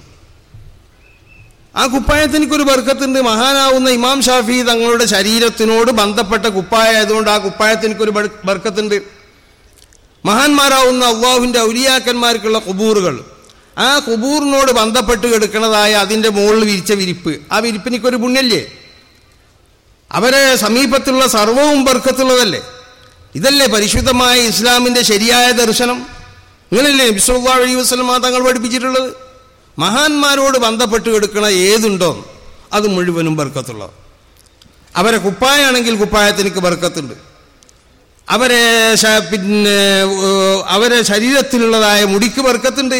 A: ആ കുപ്പായത്തിന് എനിക്കൊരു ബർക്കത്തുണ്ട്. മഹാനാവുന്ന ഇമാം ഷാഫി തങ്ങളുടെ ശരീരത്തിനോട് ബന്ധപ്പെട്ട കുപ്പായ ആയതുകൊണ്ട് ആ കുപ്പായത്തിന് ബർ- ബർക്കത്തുണ്ട്. മഹാന്മാരാവുന്ന അള്ളാഹുവിന്റെ ഔലിയാക്കന്മാർക്കുള്ള കുബൂറുകൾ ആ കുബൂറിനോട് ബന്ധപ്പെട്ട് കിടക്കുന്നതായ അതിന്റെ മുകളിൽ വിരിച്ച വിരിപ്പ്. ആ വിരിപ്പിനിക്കൊരു പുണ്യല്ലേ? അവരെ സമീപത്തുള്ള സർവവും ബർക്കത്തുള്ളതല്ലേ? ഇതല്ലേ പരിശുദ്ധമായ ഇസ്ലാമിന്റെ ശരിയായ ദർശനം? ഇങ്ങനല്ലേ ബിസ്വല്ലാ വസ്ലമ തങ്ങൾ പഠിപ്പിച്ചിട്ടുള്ളത്? മഹാന്മാരോട് ബന്ധപ്പെട്ട് കിടക്കണ ഏതുണ്ടോ അത് മുഴുവനും ബർക്കത്തുള്ള അവരെ കുപ്പായാണെങ്കിൽ കുപ്പായത്തിനിക്ക് ബർക്കത്തുണ്ട്. അവരെ പിന്നെ അവരെ ശരീരത്തിലുള്ളതായ മുടിക്ക് ബർക്കത്തുണ്ട്.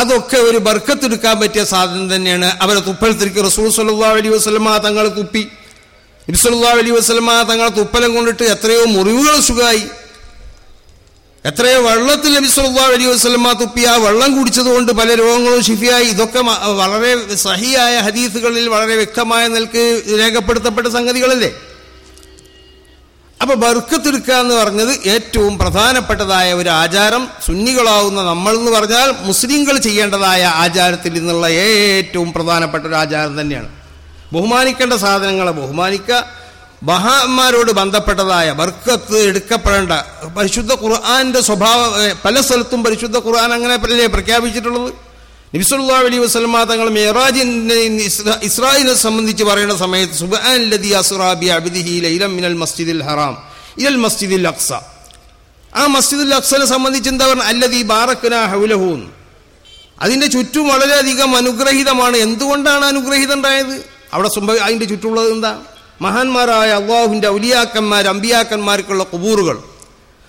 A: അതൊക്കെ ഒരു ബർക്കത്തെടുക്കാൻ പറ്റിയ സാധനം തന്നെയാണ്. അവരെ തുപ്പലത്തിരിക്ക് റസൂൽ സല്ലാ അലൈഹി വസ്ലമ തങ്ങൾ തുപ്പി. നബിസല്ലാ അലൈഹി വസ്ലമ തങ്ങൾ തുപ്പലം കൊണ്ടിട്ട് എത്രയോ മുറിവുകൾ സുഖമായി എത്രയോ വെള്ളത്തിൽ നബി സല്ലല്ലാഹു അലൈഹി വസ്ലമ്മ തുപ്പി ആ വെള്ളം കുടിച്ചതുകൊണ്ട് പല രോഗങ്ങളും ശിഫിയായി. ഇതൊക്കെ വളരെ സഹിയായ ഹദീസുകളിൽ വളരെ വ്യക്തമായ നിലയ്ക്ക് രേഖപ്പെടുത്തപ്പെട്ട സംഗതികളല്ലേ? അപ്പൊ ബർക്കത്തെടുക്കുക എന്ന് പറഞ്ഞത് ഏറ്റവും പ്രധാനപ്പെട്ടതായ ഒരു ആചാരം സുന്നികളാവുന്ന നമ്മൾ എന്ന് പറഞ്ഞാൽ മുസ്ലിങ്ങൾ ചെയ്യേണ്ടതായ ആചാരത്തിൽ നിന്നുള്ള ഏറ്റവും പ്രധാനപ്പെട്ട ഒരു ആചാരം തന്നെയാണ്. ബഹുമാനിക്കേണ്ട സാധനങ്ങളെ ബഹുമാനിക്കുക മഹാന്മാരോട് ബന്ധപ്പെട്ടതായ ബർക്കത്ത് എടുക്കപ്പെടേണ്ട പരിശുദ്ധ ഖുർആന്റെ സ്വഭാവം പല സ്ഥലത്തും പരിശുദ്ധ ഖുർആൻ അങ്ങനെ പലരെ പ്രഖ്യാപിച്ചിട്ടുള്ളത്. നബിസുല്ലാ അലൈഹി വസ്ലമ തങ്ങൾ ഇസ്രാ- ഇസ്രായേലിനെ സംബന്ധിച്ച് പറയുന്ന സമയത്ത് മസ്ജിദിൽ ഹറാം ഇലൽ മസ്ജിദിൽ അക്സ. ആ മസ്ജിദുൽ അക്സനെ സംബന്ധിച്ച് എന്താ പറഞ്ഞ? അല്ലദീ ബാറക്കന ഹൗലഹു എന്ന്. അതിന്റെ ചുറ്റും വളരെയധികം അനുഗ്രഹീതമാണ്. എന്തുകൊണ്ടാണ് അനുഗ്രഹീതം ഉണ്ടായത്? അവിടെ സംഭവ അതിന്റെ ചുറ്റുമുള്ളത് എന്താ? മഹാന്മാരായ അള്ളാഹുവിന്റെ ഔലിയാക്കന്മാർ അമ്പിയാക്കന്മാർക്കുള്ള കുബൂറുകൾ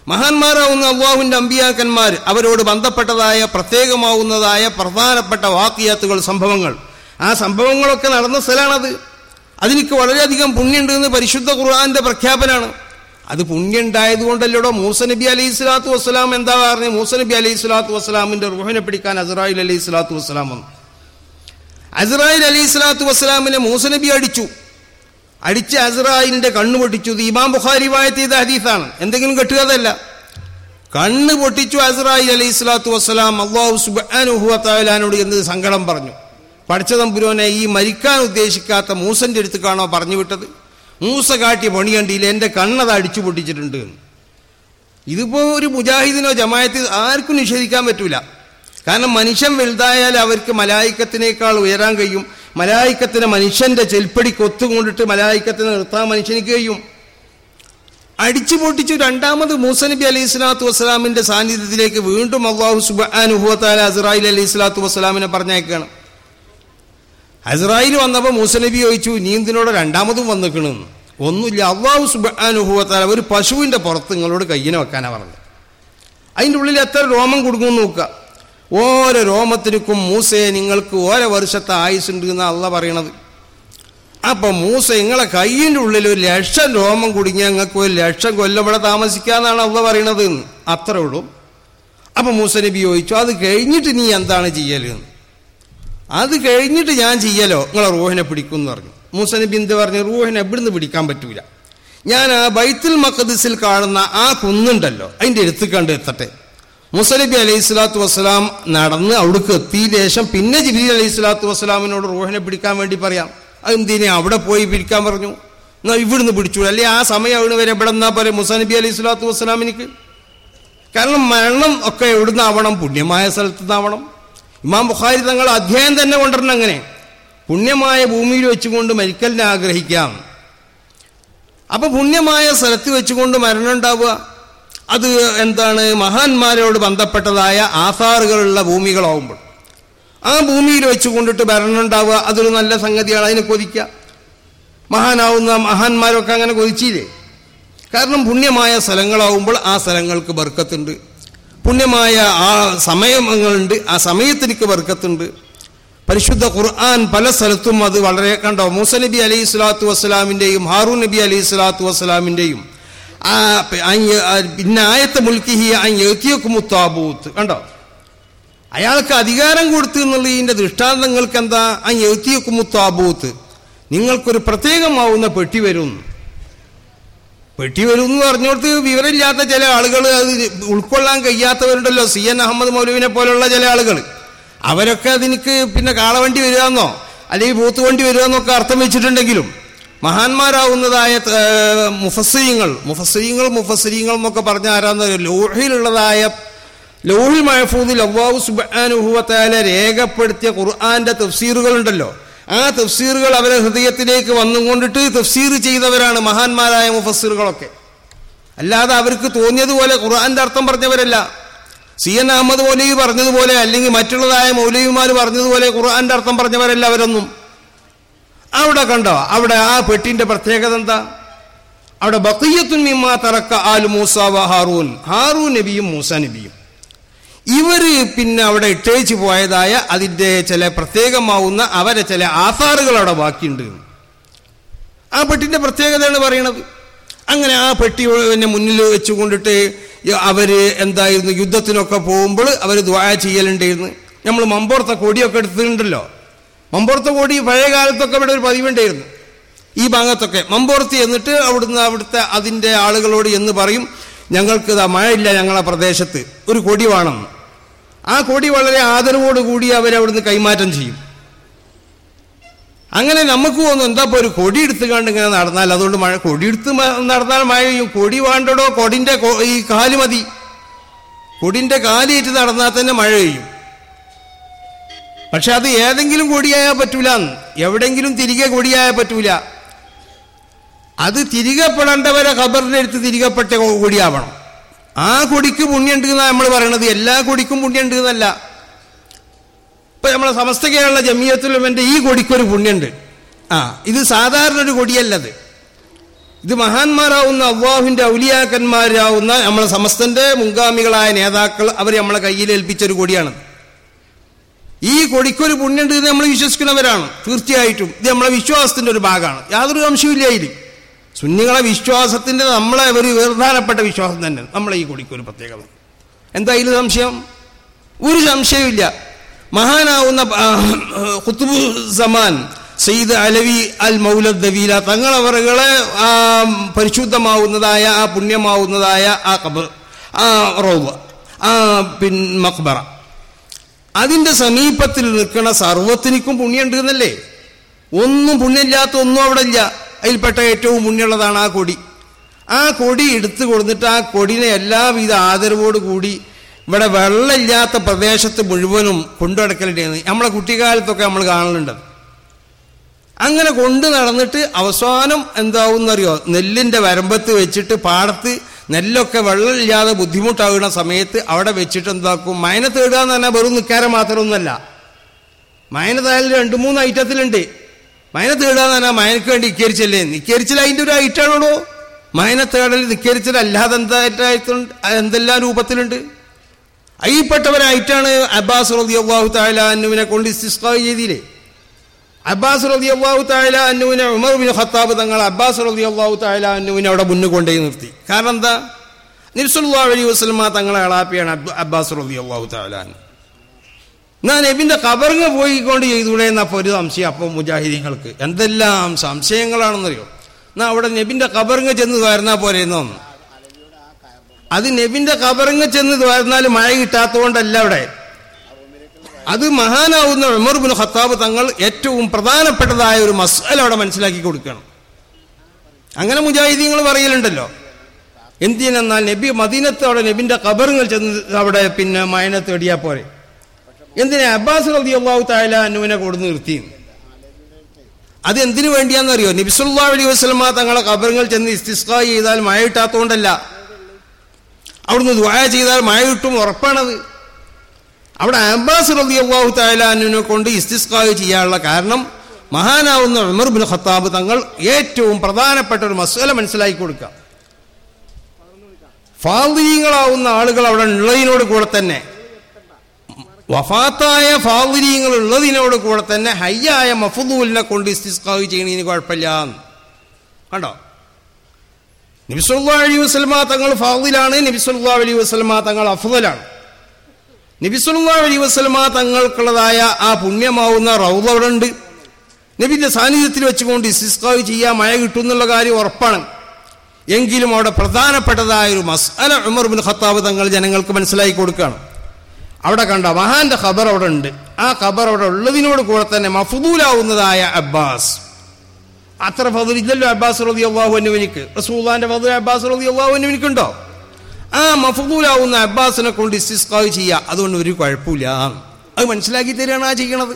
A: മഹാന്മാരാവുന്ന അള്ളാഹുവിന്റെ അമ്പിയാക്കന്മാർ അവരോട് ബന്ധപ്പെട്ടതായ പ്രത്യേകമാവുന്നതായ പ്രധാനപ്പെട്ട വാക്കിയാത്തുകൾ സംഭവങ്ങൾ. ആ സംഭവങ്ങളൊക്കെ നടന്ന സ്ഥലമാണത്. അതിനിക്ക് വളരെയധികം പുണ്യമുണ്ട് എന്ന് പരിശുദ്ധ ഖുർആന്റെ പ്രഖ്യാപനമാണ്. അത് പുണ്യം ഉണ്ടായത് കൊണ്ടല്ലോ മൂസ നബി അലൈഹി സ്വലാത്തു വസ്സലാം എന്താ പറഞ്ഞത്? മൂസ നബി അലൈഹി സ്വലാത്തു വസ്സലാമിന്റെ റുഹിനെ പിടിക്കാൻ അസറായിൽ അലൈഹി സ്വലാത്തു വസ്സലാം വന്നു. അസറായിൽ അലൈഹി സ്വലാത്തു വസ്സലാമിനെ മൂസ നബി അടിച്ചു. അടിച്ച് അസറായിലിന്റെ കണ്ണു പൊട്ടിച്ചു. ഇത് ഇമാം ബുഖാരി വായത്ത് ഹദീസാണ്. എന്തെങ്കിലും കെട്ടുകഥല്ല കണ്ണ് പൊട്ടിച്ചു അസറായി അലൈഹി സ്വലാത്തു വസ്സലാം അള്ളാഹു സുബാനുഹുവത്തായാലോട് എന്ന് സങ്കടം പറഞ്ഞു. പഠിച്ച തമ്പുരോനെ ഈ മരിക്കാൻ ഉദ്ദേശിക്കാത്ത മൂസന്റെ അടുത്തേക്കാണോ പറഞ്ഞു വിട്ടത്? മൂസ കാട്ടിയ പണി കണ്ടില്ല എന്റെ കണ്ണത് അടിച്ചു പൊട്ടിച്ചിട്ടുണ്ട്. ഇതിപ്പോ ഒരു മുജാഹിദിനോ ജമായത്തി ആർക്കും നിഷേധിക്കാൻ പറ്റൂല. കാരണം മനുഷ്യൻ വലുതായാൽ അവർക്ക് മലായിക്കത്തിനേക്കാൾ ഉയരാൻ കഴിയും. മലായിക്കത്തിന് മനുഷ്യന്റെ ചെൽപ്പടി കൊത്തുകൊണ്ടിട്ട് മലായിക്കത്തിനെ നിർത്താൻ മനുഷ്യന് കഴിയും അടിച്ചു പൊട്ടിച്ചു രണ്ടാമത് മൂസ നബി അലൈഹി സ്വലാത്തു വസ്സലാമിന്റെ സാന്നിധ്യത്തിലേക്ക് വീണ്ടും അള്ളാഹു സുബാനുഹുത്താല അസ്രായിൽ അലൈഹി സ്വലാത്തു വസ്സലാമിനെ പറഞ്ഞേക്കാണ് അസറായിൽ വന്നപ്പോൾ മൂസ നബി ചോദിച്ചു നീ എന്തിനോട് രണ്ടാമതും വന്നിക്കണെന്ന്? ഒന്നുമില്ല അള്ളാഹു സുബാനുഹുവത്താല ഒരു പശുവിന്റെ പുറത്ത് നിങ്ങളോട് കയ്യിനെ വെക്കാനാ പറഞ്ഞത്. അതിന്റെ ഉള്ളിൽ എത്ര രോമം കൊടുക്കുമെന്ന് നോക്കുക. ഓരോ രോമത്തിനും മൂസയെ നിങ്ങൾക്ക് ഓരോ വർഷത്തെ ആയുസുണ്ട് എന്ന് അല്ല പറയണത്. അപ്പൊ മൂസ നിങ്ങളെ കയ്യിന്റെ ഉള്ളിൽ ഒരു ലക്ഷം രോമം കുടുങ്ങിയാൽ നിങ്ങൾക്ക് ഒരു ലക്ഷം കൊല്ലം ഇവിടെ താമസിക്കാന്നാണ് അള്ള പറയണത് എന്ന്. അത്രേ ഉള്ളൂ. അപ്പൊ മൂസ നബി ചോദിച്ചു അത് കഴിഞ്ഞിട്ട് നീ എന്താണ് ചെയ്യലെന്ന് അത് കഴിഞ്ഞിട്ട് ഞാൻ ചെയ്യലോ? നിങ്ങളെ റൂഹിനെ പിടിക്കും എന്ന് പറഞ്ഞു. മൂസ നബി എന്ത് പറഞ്ഞു? റൂഹിനെ എവിടുന്ന് പിടിക്കാൻ പറ്റൂല. ഞാൻ ആ ബൈത്തുൽ മക്കദിസിൽ കാണുന്ന ആ കുന്നുണ്ടല്ലോ അതിന്റെ അടുത്ത് കണ്ട് എത്തട്ടെ. മുസനബി അലൈഹി സ്വലാത്തു വസ്സലാം നടന്ന് അവിടേക്ക് എത്തിയ ശേഷം പിന്നെ ജിബിലി അലൈഹി സ്വലാത്തു വസ്സലാമിനോട് റോഹിനെ പിടിക്കാൻ വേണ്ടി പറയാം. അതെന്തിനെ അവിടെ പോയി പിടിക്കാൻ പറഞ്ഞു. എന്നാ ഇവിടുന്ന് പിടിച്ചു അല്ലെ ആ സമയം അവിടെ വരെ ഇവിടെ എന്നാ പോലെ മുസാനബി അലൈഹി സ്വലാത്തു വസ്സലാമിനിക്ക് കാരണം മരണം ഒക്കെ എവിടുന്നാവണം? പുണ്യമായ സ്ഥലത്ത് നിന്നാവണം ഇമാം ബുഖാരി തങ്ങൾ അധ്യായം തന്നെ കൊണ്ടുവരണം അങ്ങനെ. പുണ്യമായ ഭൂമിയിൽ വെച്ചുകൊണ്ട് മരിക്കലിനെ ആഗ്രഹിക്കാം. അപ്പൊ പുണ്യമായ സ്ഥലത്ത് വെച്ചുകൊണ്ട് മരണം ഉണ്ടാവുക? അത് എന്താണ്? മഹാന്മാരോട് ബന്ധപ്പെട്ടതായ ആസാറുകളുള്ള ഭൂമികളാവുമ്പോൾ. ആ ഭൂമിയിൽ വെച്ച് കൊണ്ടിട്ട് ഭരണം ഉണ്ടാവുക അതൊരു നല്ല സംഗതിയാണ്. അതിനെ കൊതിക്കുക. മഹാനാവുന്ന മഹാന്മാരൊക്കെ അങ്ങനെ കൊതിച്ചില്ലേ? കാരണം പുണ്യമായ സ്ഥലങ്ങളാവുമ്പോൾ ആ സ്ഥലങ്ങൾക്ക് ബർക്കത്തുണ്ട്. പുണ്യമായ ആ സമയങ്ങളുണ്ട്. ആ സമയത്തിനിക്ക് ബർക്കത്തുണ്ട്. പരിശുദ്ധ ഖുർആൻ പല സ്ഥലത്തും അത് വളരെ കണ്ടോ? മൂസ നബി അലൈഹി സ്വലാത്തു വസ്സലാമിന്റെയും ഹാറൂൻ നബി അലൈഹി സ്വലാത്തു വസ്സലാമിന്റെയും ആ പി- അൻ- ആ പിന്നെ ആയത്തെ മുൽക്കിഹി അയ്യത്തിയക്കുമുത്താബൂത്ത് കണ്ടോ? അയാൾക്ക് അധികാരം കൊടുത്തു എന്നുള്ളതിന്റെ ദൃഷ്ടാന്തങ്ങൾക്ക് എന്താ അയ്യത്തിയക്കുമുത്താബൂത്ത് നിങ്ങൾക്കൊരു പ്രത്യേകമാവുന്ന പെട്ടി വരും. പെട്ടി വരും എന്ന് പറഞ്ഞോടത്ത് വിവരമില്ലാത്ത ചില ആളുകൾ അത് ഉൾക്കൊള്ളാൻ കഴിയാത്തവരുണ്ടല്ലോ. സി. എൻ. അഹമ്മദ് മൗലവിനെ പോലുള്ള ചില ആളുകൾ. അവരൊക്കെ അതിനിക്ക് പിന്നെ കാളവണ്ടി വരികയെന്നോ അല്ലെങ്കിൽ പോത്തുവണ്ടി വരിക വരികയെന്നൊക്കെ അർത്ഥം വെച്ചിട്ടുണ്ടെങ്കിലും മഹാന്മാരാവുന്നതായ മുഫസീങ്ങൾ മുഫസീങ്ങൾ മുഫസീങ്ങൾ എന്നൊക്കെ പറഞ്ഞ ആരാന്ന് ലോഹിലുള്ളതായ ലോഹിൽ മഹഫൂദിൽ അവ്വാവു സുബാനുഭവത്താല രേഖപ്പെടുത്തിയ ഖുർആന്റെ തഫ്സീറുകളുണ്ടല്ലോ. ആ തഫ്സീറുകൾ അവരെ ഹൃദയത്തിലേക്ക് വന്നുകൊണ്ടിട്ട് തഫ്സീർ ചെയ്തവരാണ് മഹാന്മാരായ മുഫസീറുകളൊക്കെ അല്ലാതെ അവർക്ക് തോന്നിയതുപോലെ ഖുർആാന്റെ അർത്ഥം പറഞ്ഞവരല്ല. സി എൻ അഹമ്മദ് മൗലവി പറഞ്ഞതുപോലെ അല്ലെങ്കിൽ മറ്റുള്ളതായ മൗലവിമാർ പറഞ്ഞതുപോലെ ഖുർആാന്റെ അർത്ഥം പറഞ്ഞവരല്ല അവരൊന്നും. അവിടെ കണ്ടോ? അവിടെ ആ പെട്ടിന്റെ പ്രത്യേകത എന്താ? അവിടെ ബക്കയ്യത്തുൻ മിമ്മാ തറക്ക ആൽ മൂസ വ ഹാറൂൻ. ഹാറൂ നബിയും മൂസ നബിയും. ഇവർ പിന്നെ അവിടെ ഇട്ടേച്ച് പോയതായ അതിന്റെ ചില പ്രത്യേകമാവുന്ന അവരെ ചില ആധാറുകൾ അവിടെ ബാക്കിയുണ്ട്. ആ പെട്ടിന്റെ പ്രത്യേകതയാണ് പറയണത്. അങ്ങനെ ആ പെട്ടി പിന്നെ മുന്നിൽ വെച്ചുകൊണ്ടിട്ട് അവർ എന്തായിരുന്നു? യുദ്ധത്തിനൊക്കെ പോകുമ്പോൾ അവർ ദ്വായ ചെയ്യലുണ്ടായിരുന്നു. നമ്മൾ മമ്പോർത്ത കൊടിയൊക്കെ എടുത്തിട്ടുണ്ടല്ലോ. മമ്പോർത്ത കൊടി പഴയ കാലത്തൊക്കെ ഇവിടെ ഒരു പതിവുണ്ടായിരുന്നു. ഈ ഭാഗത്തൊക്കെ മമ്പോർത്തി എന്നിട്ട് അവിടുന്ന് അവിടുത്തെ അതിന്റെ ആളുകളോട് എന്ന് പറയും ഞങ്ങൾക്ക് ഇതാ മഴയില്ല ഞങ്ങളെ പ്രദേശത്ത് ഒരു കൊടി വേണം. ആ കൊടി വളരെ ആദരവോടുകൂടി അവരവിടുന്ന് കൈമാറ്റം ചെയ്യും. അങ്ങനെ നമുക്ക് തോന്നും എന്താ ഒരു കൊടി എടുത്ത് കണ്ട് ഇങ്ങനെ നടന്നാൽ? അതുകൊണ്ട് മഴ കൊടി എടുത്ത് നടന്നാൽ മഴ പെയ്യും കൊടി വേണ്ടടോ കൊടിന്റെ ഈ കാൽ മതി. കൊടിന്റെ കാലേറ്റ് നടന്നാൽ തന്നെ മഴ പെയ്യും. പക്ഷെ അത് ഏതെങ്കിലും കൊടിയായാൽ പറ്റൂല. എവിടെങ്കിലും തിരികെ കൊടിയായാൽ പറ്റൂല. അത് തിരികെ പെടേണ്ടവരെ ഖബറിന്റെ അടുത്ത് തിരികെപ്പെട്ട കൊടിയാവണം. ആ കൊടിക്ക് പുണ്യുണ്ട് എന്നാണ് നമ്മൾ പറയണത്. എല്ലാ കൊടിക്കും പുണ്യുണ്ട് എന്നല്ല. ഇപ്പൊ നമ്മളെ സമസ്ത കേരള ജമിയത്തുലമന്റെ ഈ കൊടിക്കൊരു പുണ്യുണ്ട് ആ ഇത് സാധാരണ ഒരു കൊടിയല്ലത്. ഇത് മഹാന്മാരാവുന്ന അള്ളാഹുവിന്റെ ഔലിയാക്കന്മാരാവുന്ന നമ്മളെ സമസ്തന്റെ മുൻഗാമികളായ നേതാക്കൾ അവർ നമ്മളെ കയ്യിൽ ഏൽപ്പിച്ച ഒരു കൊടിയാണ് ഈ കൊടിക്കൊരു പുണ്യുണ്ട് എന്ന് നമ്മൾ വിശ്വസിക്കുന്നവരാണ്. തീർച്ചയായിട്ടും ഇത് നമ്മളെ വിശ്വാസത്തിന്റെ ഒരു ഭാഗമാണ്. യാതൊരു ഇതിൽ സുന്നികളെ വിശ്വാസത്തിന്റെ നമ്മളെ ഒരു പ്രധാനപ്പെട്ട വിശ്വാസം തന്നെ. നമ്മളെ ഈ കൊടിക്കൊരു പ്രത്യേകത എന്താ ഇതിൽ സംശയം? ഒരു സംശയമില്ല മഹാനാവുന്ന കുത്തുബു സമാൻ സെയ്ദ് അലവി അൽ മൗലദ് ദവീല തങ്ങളവറുകളെ പരിശുദ്ധമാവുന്നതായ ആ പുണ്യമാവുന്നതായ ആ കബർ ആ റൗവ ആ പിൻ മക്ബറ അതിന്റെ സമീപത്തിൽ നിൽക്കുന്ന സർവത്തിനിക്കും പുണ്യുണ്ട് എന്നല്ലേ ഒന്നും പുണ്യമില്ലാത്ത ഒന്നും അവിടെ ഇല്ല അതിൽപ്പെട്ട ഏറ്റവും പുണ്യമുള്ളതാണ് ആ കൊടി. ആ കൊടി എടുത്തു കൊടുത്തിട്ട് ആ കൊടിനെ എല്ലാവിധ ആദരവോട് കൂടി ഇവിടെ വെള്ളമില്ലാത്ത പ്രദേശത്ത് മുഴുവനും കൊണ്ടുനടക്കലുണ്ടായിരുന്നു നമ്മളെ കുട്ടിക്കാലത്തൊക്കെ നമ്മൾ കാണലുണ്ട്. അങ്ങനെ കൊണ്ടു നടന്നിട്ട് അവസാനം എന്താവും എന്നറിയോ നെല്ലിന്റെ വരമ്പത്ത് വെച്ചിട്ട് പാടത്ത് നെല്ലൊക്കെ വെള്ളമില്ലാതെ ബുദ്ധിമുട്ടാകുന്ന സമയത്ത് അവിടെ വെച്ചിട്ട് എന്താക്കും മയന തേടുക എന്ന് പറഞ്ഞാൽ വെറും നിൽക്കാരം മാത്രമൊന്നുമല്ല. മയന തായാലും രണ്ട് മൂന്ന് ഐറ്റത്തിലുണ്ട്. മയന തേടുക എന്ന് പറഞ്ഞാൽ മയനക്ക് വേണ്ടി നിക്കരിച്ചല്ലേ? നിക്കരിച്ചിൽ അതിന്റെ ഒരു ഐറ്റാണോ മയന തേടൽ നിക്കരിച്ചിൽ അല്ലാതെ എന്തായിട്ടുണ്ട് എന്തെല്ലാം രൂപത്തിലുണ്ട്? അയ്യപ്പെട്ടവരായിട്ടാണ് അബ്ബാസ് റതി അള്ളാഹു അന്നുവിനെ കൊണ്ട് ഇസ്തിസ്കാവ് ചെയ്തില്ലേ? അബ്ബാസ് റതി അള്ളാഹു താല അന്നുവിനെ ഉമർ ബിൻ ഖത്താബ് തങ്ങൾ അബ്ബാസ് റതി അള്ളാഹു താല അന്നുവിനെ അവിടെ മുന്നു കൊണ്ടുപോയി നിർത്തി. കാരണം എന്താ? നിർസുല്ലാ അലി വസ്ലമ തങ്ങളെ അളാപ്പിയാണ് അബ്ബാസ് റതി അള്ളാഹു ഞാൻ നബിന്റെ കബറിങ് പോയിക്കൊണ്ട് ചെയ്തൂടെ എന്നപ്പോൾ ഒരു സംശയം അപ്പോൾ മുജാഹിദീങ്ങൾക്ക്. എന്തെല്ലാം സംശയങ്ങളാണെന്നറിയോ? എന്നാ അവിടെ നബിന്റെ കബറിങ് ചെന്ന് തോരുന്നാ പോലെ എന്നൊന്ന് അത് നബിന്റെ കബറിങ് ചെന്ന് തോരുന്നാൽ മഴ കിട്ടാത്തതുകൊണ്ടല്ല അവിടെ. അത് മഹാനാവുന്ന ഉമർ ബിൻ ഖത്താബ് തങ്ങൾ ഏറ്റവും പ്രധാനപ്പെട്ടതായ ഒരു മസ്അല അവിടെ മനസ്സിലാക്കി കൊടുക്കണം. അങ്ങനെ മുജാഹിദീങ്ങൾ പറയലുണ്ടല്ലോ. എന്തിനെന്നാൽ നബി മദീനത്ത് അവിടെ നബിന്റെ കബറുകൾ ചെന്ന് അവിടെ പിന്നെ മയനെ എടിയാ പോരെ. എന്തിനാ അബ്ബാസ് അള്ളാഹു താല അനുവിനെ കൊടുത്ത് നിർത്തി. അത് എന്തിനു വേണ്ടിയാണെന്നറിയോ നബിസുല്ലാ അലി വസ്ലമ തങ്ങളെ കബറുകൾ ചെന്ന് ഇസ്തിസ്ക ചെയ്താൽ മഴ കിട്ടാത്തതുകൊണ്ടല്ല അവിടുന്ന് ദ്വായ ചെയ്താൽ മഴ കിട്ടും ഉറപ്പാണത്. അവിടെ അബ്ബാസ് റബി അള്ളാഹു കൊണ്ട് ഇസ്തിസ്കാവ് ചെയ്യാനുള്ള കാരണം മഹാനാവുന്ന ഉമർ ബിൻ ഖത്താബ് തങ്ങൾ ഏറ്റവും പ്രധാനപ്പെട്ട ഒരു മസല മനസ്സിലാക്കി കൊടുക്കുക. ഫാദിരീങ്ങളാവുന്ന ആളുകൾ അവിടെ ഉള്ളതിനോട് കൂടെ തന്നെ. വഫാത്തായ ഫാദിരീങ്ങൾ ഉള്ളതിനോട് കൂടെ തന്നെ ഹയ്യായ മഫുദൂലിനെ കൊണ്ട് ഇസ്തിസ്കാവ് ചെയ്യണതിന് കുഴപ്പമില്ല. കണ്ടോ? നബിസുല്ലാ അലി വസ്ലമ തങ്ങൾ ഫാദിലാണ് നബിസുല്ലാ അലി വസ്ലമ തങ്ങൾ അഫ്ദലാണ്. നബിസുല്ലാ അലി വസ്ലമ തങ്ങൾക്കുള്ളതായ ആ പുണ്യമാവുന്ന റൗദ നബിന്റെ സാന്നിധ്യത്തിൽ വെച്ചുകൊണ്ട് ഇസ്തിസ്കാവ് ചെയ്യാൻ മഴ കിട്ടും എന്നുള്ള കാര്യം ഉറപ്പാണ്. എങ്കിലും അവിടെ പ്രധാനപ്പെട്ടതായ ഒരു മസ്അല ഉമർ ബിൻ ഖത്താബ് തങ്ങൾ ജനങ്ങൾക്ക് മനസ്സിലാക്കി കൊടുക്കുകയാണ്. അവിടെ കണ്ട മഹാന്റെ ഖബർ അവിടെ ഉണ്ട് ആ ഖബർ അവിടെ ഉള്ളതിനോട് കൂടെ തന്നെ മഫുദൂലാവുന്നതായ അബ്ബാസ്. അത്ര ഫതുൽ ഇല്ലല്ലോ അബ്ബാസ് റതി അള്ളാഹു അനുവിനിക്ക് റസൂല്ലാന്റെ ഫതുൽ അബ്ബാസ് റതി അള്ളാഹു അനുവിനിക്കുണ്ടോ ആ മഫുദൂലാവുന്ന അബ്ബാസിനെ കൊണ്ട് ഇസ്തിസ്കാവ് ചെയ്യുക അതുകൊണ്ട് ഒരു കുഴപ്പമില്ല. അത് മനസ്സിലാക്കി തരികയാണ് ആ ചെയ്യണത്.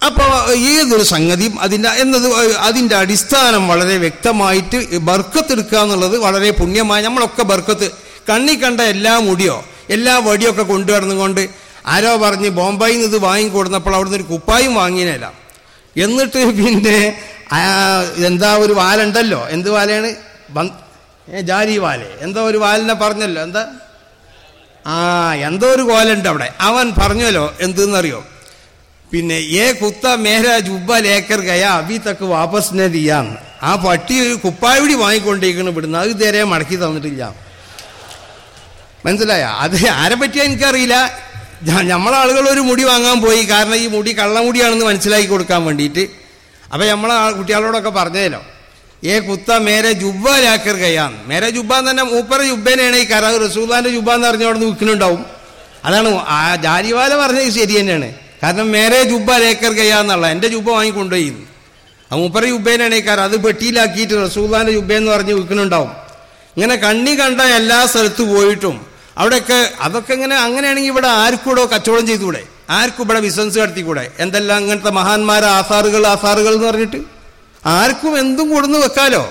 A: അപ്പോൾ ഏതൊരു സംഗതിയും അതിന്റെ എന്നത് അതിന്റെ അടിസ്ഥാനം വളരെ വ്യക്തമായിട്ട് ബർക്കത്തെടുക്കുക എന്നുള്ളത് വളരെ പുണ്യമായി നമ്മളൊക്കെ ബർക്കത്ത് കണ്ണി കണ്ട എല്ലാ മുടിയോ എല്ലാ വടിയൊക്കെ കൊണ്ടുവരുന്നുകൊണ്ട് ആരോ പറഞ്ഞ് ബോംബെയിൽ നിന്ന് ഇത് വാങ്ങിക്കൊടുന്നപ്പോൾ അവിടുന്ന് ഒരു കുപ്പായും വാങ്ങിയതല്ല എന്നിട്ട് പിന്നെ എന്താ ഒരു വാലുണ്ടല്ലോ? എന്ത് വാലയാണ് ഏ, ജാരി വാലെ. എന്തോ ഒരു വാലിനെ പറഞ്ഞല്ലോ എന്താ? ആ എന്തോ ഒരു കോലുണ്ട് അവിടെ. അവൻ പറഞ്ഞല്ലോ എന്തെന്നറിയോ? പിന്നെ ഏ കുത്ത മേര ജുബ ലേക്കർ ഗയ അബി തക്ക് വാപസ് നെ ദിയാന്ന് ആ പട്ടി ഒരു കുപ്പായുടി വാങ്ങിക്കൊണ്ടിരിക്കണം ഇവിടുന്ന്. അത് ഇതുവരെ മടക്കി തന്നിട്ടില്ല. മനസ്സിലായ? അത് ആരെ പറ്റിയാ എനിക്കറിയില്ല. നമ്മളെ ആളുകൾ ഒരു മുടി വാങ്ങാൻ പോയി. കാരണം ഈ മുടി കള്ളമുടിയാണെന്ന് മനസ്സിലാക്കി കൊടുക്കാൻ വേണ്ടിയിട്ട്. അപ്പം നമ്മളെ കുട്ടികളോടൊക്കെ പറഞ്ഞതല്ലോ ഏ കുത്ത മേരെ ജുബ്ബ ലാക്കർ കയ്യാന്ന് മേരെ ജുബ്ബ തന്നെ മൂപ്പറ ജുബേനെയാണ് ഈ കരാ റസൂലാന്റെ ജുബ്ബ എന്ന് പറഞ്ഞ അവിടെ നിന്ന് വിൽക്കുന്നുണ്ടാവും അതാണ് ആ ജാരിവാല പറഞ്ഞത് ശരി തന്നെയാണ്. കാരണം മേരെ ജുബ ലേക്കർ കയ്യാന്നുള്ള എന്റെ ജുബ വാങ്ങിക്കൊണ്ടുപോയി ആ മൂപ്പറ ജുബേനാണ് ഈ കര അത് പെട്ടിയിലാക്കിയിട്ട് റസൂലാന്റെ ജുബേന്ന് പറഞ്ഞ് വിൽക്കുന്നുണ്ടാവും ഇങ്ങനെ കണ്ണി കണ്ട എല്ലാ സ്ഥലത്ത് പോയിട്ടും അവിടെയൊക്കെ അതൊക്കെ ഇങ്ങനെ അങ്ങനെയാണെങ്കിൽ ഇവിടെ ആർക്കൂടെ കച്ചവടം ചെയ്തുകൂടെ? ആർക്കും ഇവിടെ ബിസിനസ് നടത്തിക്കൂടെ? എന്തെല്ലാം ഇങ്ങനത്തെ മഹാന്മാരെ ആസാറുകൾ ആസാറുകൾ എന്ന് പറഞ്ഞിട്ട്? ആർക്കും എന്തും കൊടുന്ന് വെക്കാലോ?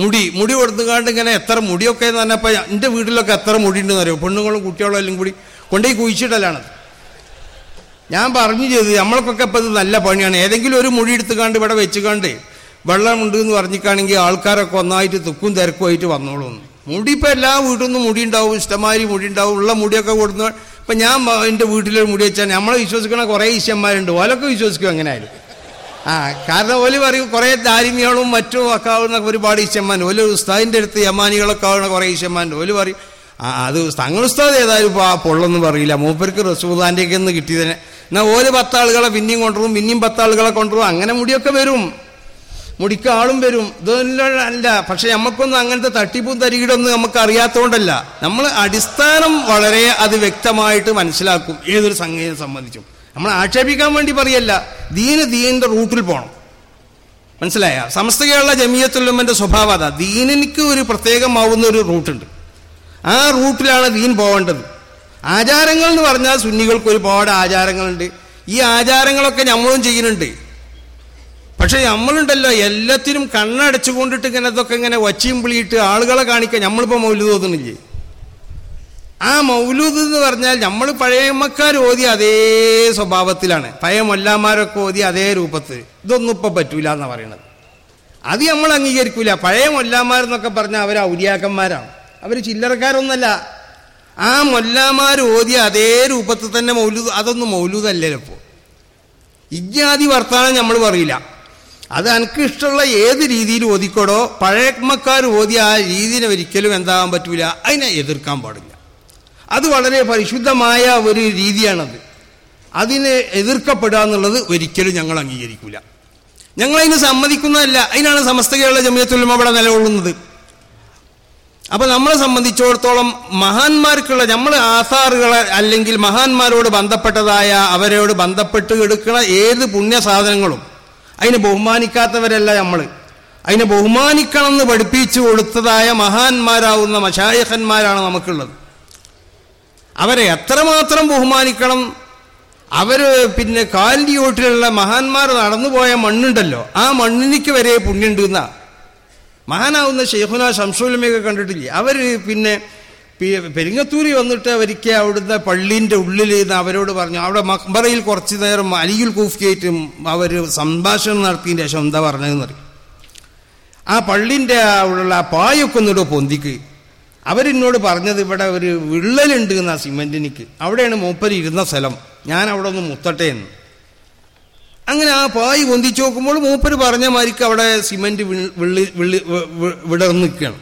A: മുടി മുടി കൊടുത്തുകാണ്ട് ഇങ്ങനെ എത്ര മുടിയൊക്കെ എന്ന് പറഞ്ഞപ്പോൾ എന്റെ വീട്ടിലൊക്കെ എത്ര മുടി ഉണ്ടെന്ന് അറിയോ? പെണ്ണുങ്ങളും കുട്ടികളും എല്ലാം കൂടി കൊണ്ടുപോയി കുഴിച്ചിടലാണത് ഞാൻ പറഞ്ഞു ചെയ്തു നമ്മൾക്കൊക്കെ ഇപ്പം ഇത് നല്ല പണിയാണ്. ഏതെങ്കിലും ഒരു മുടി എടുത്തുകാണ്ട് ഇവിടെ വെച്ചുകാണ്ട് വെള്ളമുണ്ട് എന്ന് പറഞ്ഞിക്കാണെങ്കിൽ ആൾക്കാരൊക്കെ ഒന്നായിട്ട് തുക്കും തിരക്കുമായിട്ട് വന്നോളൂ. മുടി ഇപ്പം എല്ലാ വീട്ടിൽ നിന്നും മുടി ഉണ്ടാവും ഇഷ്ടമാതിരി മുടി ഉണ്ടാവും. ഉള്ള മുടിയൊക്കെ കൊടുന്ന് ഇപ്പം ഞാൻ എന്റെ വീട്ടിലൊരു മുടി വെച്ചാൽ നമ്മളെ വിശ്വസിക്കണ കുറേ ഈശ്വന്മാരുണ്ട് ഓലൊക്കെ വിശ്വസിക്കും എങ്ങനെ ആയാലും ആ കാരണം ഓൽ പറയും കുറേ ദാരിമ്യങ്ങളും മറ്റും ഒക്കെ ആവുന്ന ഒരുപാട് ഈശ്വന്മാർ ഓൽ ഉസ്താദിന്റെ അടുത്ത് യമാനികളൊക്കെ ആവുന്ന കുറേ ഈശ്വന്മാരുണ്ട് ഓൽ പറയും അത് തങ്ങൾ ഉസ്താദ് ഏതായാലും ഇപ്പോൾ ആ പൊള്ളൊന്നും പറയില്ല. മൂപ്പർക്ക് റസൂദാന്റെയൊക്കെ ഒന്ന് കിട്ടിയതിനെ എന്നാൽ ഓൽ പത്താളുകളെ പിന്നെയും കൊണ്ടുവരും പിന്നെയും പത്താളുകളെ കൊണ്ടുവരും. അങ്ങനെ മുടിയൊക്കെ വരും. മുടിക്ക് ആളും വരും. ഇതെല്ലാം അല്ല. പക്ഷെ നമുക്കൊന്നും അങ്ങനത്തെ തട്ടിപ്പും തരികിടൊന്നും നമുക്ക് അറിയാത്തതുകൊണ്ടല്ല നമ്മൾ അടിസ്ഥാനം വളരെ അത് വ്യക്തമായിട്ട് മനസ്സിലാക്കും. ഏതൊരു സംഗീതം സംബന്ധിച്ചും. നമ്മൾ ആക്ഷേപിക്കാൻ വേണ്ടി പറയല്ല. ദീന് ദീനിന്റെ റൂട്ടിൽ പോകണം മനസ്സിലായ? സമസ്ത കേരള ജമിയത്തുല്ലമ്മന്റെ സ്വഭാവം അതാ. ദീനിക്ക് ഒരു പ്രത്യേകമാവുന്ന ഒരു റൂട്ടുണ്ട്. ആ റൂട്ടിലാണ് ദീൻ പോകേണ്ടത് ആചാരങ്ങൾ എന്ന് പറഞ്ഞാൽ സുന്നികൾക്ക് ഒരുപാട് ആചാരങ്ങളുണ്ട്. ഈ ആചാരങ്ങളൊക്കെ നമ്മളും ചെയ്യുന്നുണ്ട്. പക്ഷെ നമ്മളുണ്ടല്ലോ എല്ലാത്തിനും കണ്ണടച്ചു കൊണ്ടിട്ട് ഇങ്ങനെ ഇതൊക്കെ ഇങ്ങനെ വച്ചിയും പിളിയിട്ട് ആളുകളെ കാണിക്കാൻ നമ്മളിപ്പോൾ മൗലൂദ് ഓതുന്നില്ലേ ആ മൗലൂദ് എന്ന് പറഞ്ഞാൽ നമ്മൾ പഴയമ്മക്കാർ ഓതി അതേ സ്വഭാവത്തിലാണ്. പഴയ മൊല്ലാമാരൊക്കെ ഓതിയ അതേ രൂപത്തിൽ ഇതൊന്നും ഇപ്പം പറ്റൂല എന്നാണ് പറയണത്. അത് നമ്മൾ അംഗീകരിക്കൂല. പഴയ മൊല്ലാമാരെന്നൊക്കെ പറഞ്ഞാൽ അവർ ഔലിയാക്കന്മാരാണ് അവർ ചില്ലറക്കാരൊന്നല്ല. ആ മൊല്ലാമാർ ഓതി അതേ രൂപത്തിൽ തന്നെ മൗലൂദ് അതൊന്നും മൗലൂദല്ലല്ലോ ഇപ്പോൾ ഇജ്ജാതി വർത്താനം നമ്മൾ പറയില്ല. അത് എനിക്ക് ഇഷ്ടമുള്ള ഏത് രീതിയിൽ ഓതിക്കോടോ പഴയമ്മക്കാർ ഓതിയ ആ രീതിനെ ഒരിക്കലും എന്താകാൻ പറ്റൂല. അതിനെ എതിർക്കാൻ പാടില്ല. അത് വളരെ പരിശുദ്ധമായ ഒരു രീതിയാണത്. അതിനെ എതിർക്കപ്പെടുക എന്നുള്ളത് ഒരിക്കലും ഞങ്ങൾ അംഗീകരിക്കില്ല ഞങ്ങൾ അതിന് സമ്മതിക്കുന്നതല്ല. അതിനാണ് സമസ്ത കേരള ജമിയത്തുലും അവിടെ നിലകൊള്ളുന്നത്. അപ്പൊ നമ്മളെ സംബന്ധിച്ചിടത്തോളം മഹാന്മാർക്കുള്ള നമ്മൾ ആസാറുകൾ അല്ലെങ്കിൽ മഹാന്മാരോട് ബന്ധപ്പെട്ടതായ അവരോട് ബന്ധപ്പെട്ട് എടുക്കുന്ന ഏത് പുണ്യ സാധനങ്ങളും അതിനെ ബഹുമാനിക്കാത്തവരല്ല നമ്മൾ അതിനെ ബഹുമാനിക്കണം എന്ന് പഠിപ്പിച്ചു കൊടുത്തതായ മഹാന്മാരാവുന്ന മശായഹന്മാരാണ് നമുക്കുള്ളത്. അവരെ എത്രമാത്രം ബഹുമാനിക്കണം? അവർ പിന്നെ കാലിന്റെ ചോട്ടിലുള്ള മഹാന്മാർ നടന്നുപോയ മണ്ണുണ്ടല്ലോ. ആ മണ്ണിനിക്ക് വരെ പുണ്യുണ്ട് എന്നാ. മഹാനാവുന്ന ഷെയ്ഖുന ശംസുലമയൊക്കെ കണ്ടിട്ടില്ലേ? അവർ പിന്നെ പെരിങ്ങത്തൂരി വന്നിട്ട് അവർക്ക് അവിടുത്തെ പള്ളീന്റെ ഉള്ളിൽ നിന്ന് അവരോട് പറഞ്ഞു. അവിടെ മക്ബറയിൽ കുറച്ച് നേരം അലിയുൽ കൂഫിയായിട്ടും അവർ സംഭാഷണം നടത്തിയതിന്റെ ശേഷം എന്താ പറഞ്ഞതെന്ന് ആ പള്ളിന്റെ അവിടെയുള്ള ആ പായൊക്കെ ഒന്നിട്ട് പൊന്തിക്ക്. അവരെന്നോട് പറഞ്ഞത് ഇവിടെ ഒരു വിള്ളലുണ്ട് എന്നാ സിമെന്റിനിക്ക്. അവിടെയാണ് മൂപ്പര് ഇരുന്ന സ്ഥലം. ഞാൻ അവിടെ ഒന്ന് മുത്തട്ടെ എന്ന്. അങ്ങനെ ആ പായ് പൊന്തിച്ചു നോക്കുമ്പോൾ മൂപ്പര് പറഞ്ഞ മാതിരിക്ക് അവിടെ സിമെന്റ് വിള്ളി വിള്ളി വിടർന്ന് നിൽക്കുകയാണ്.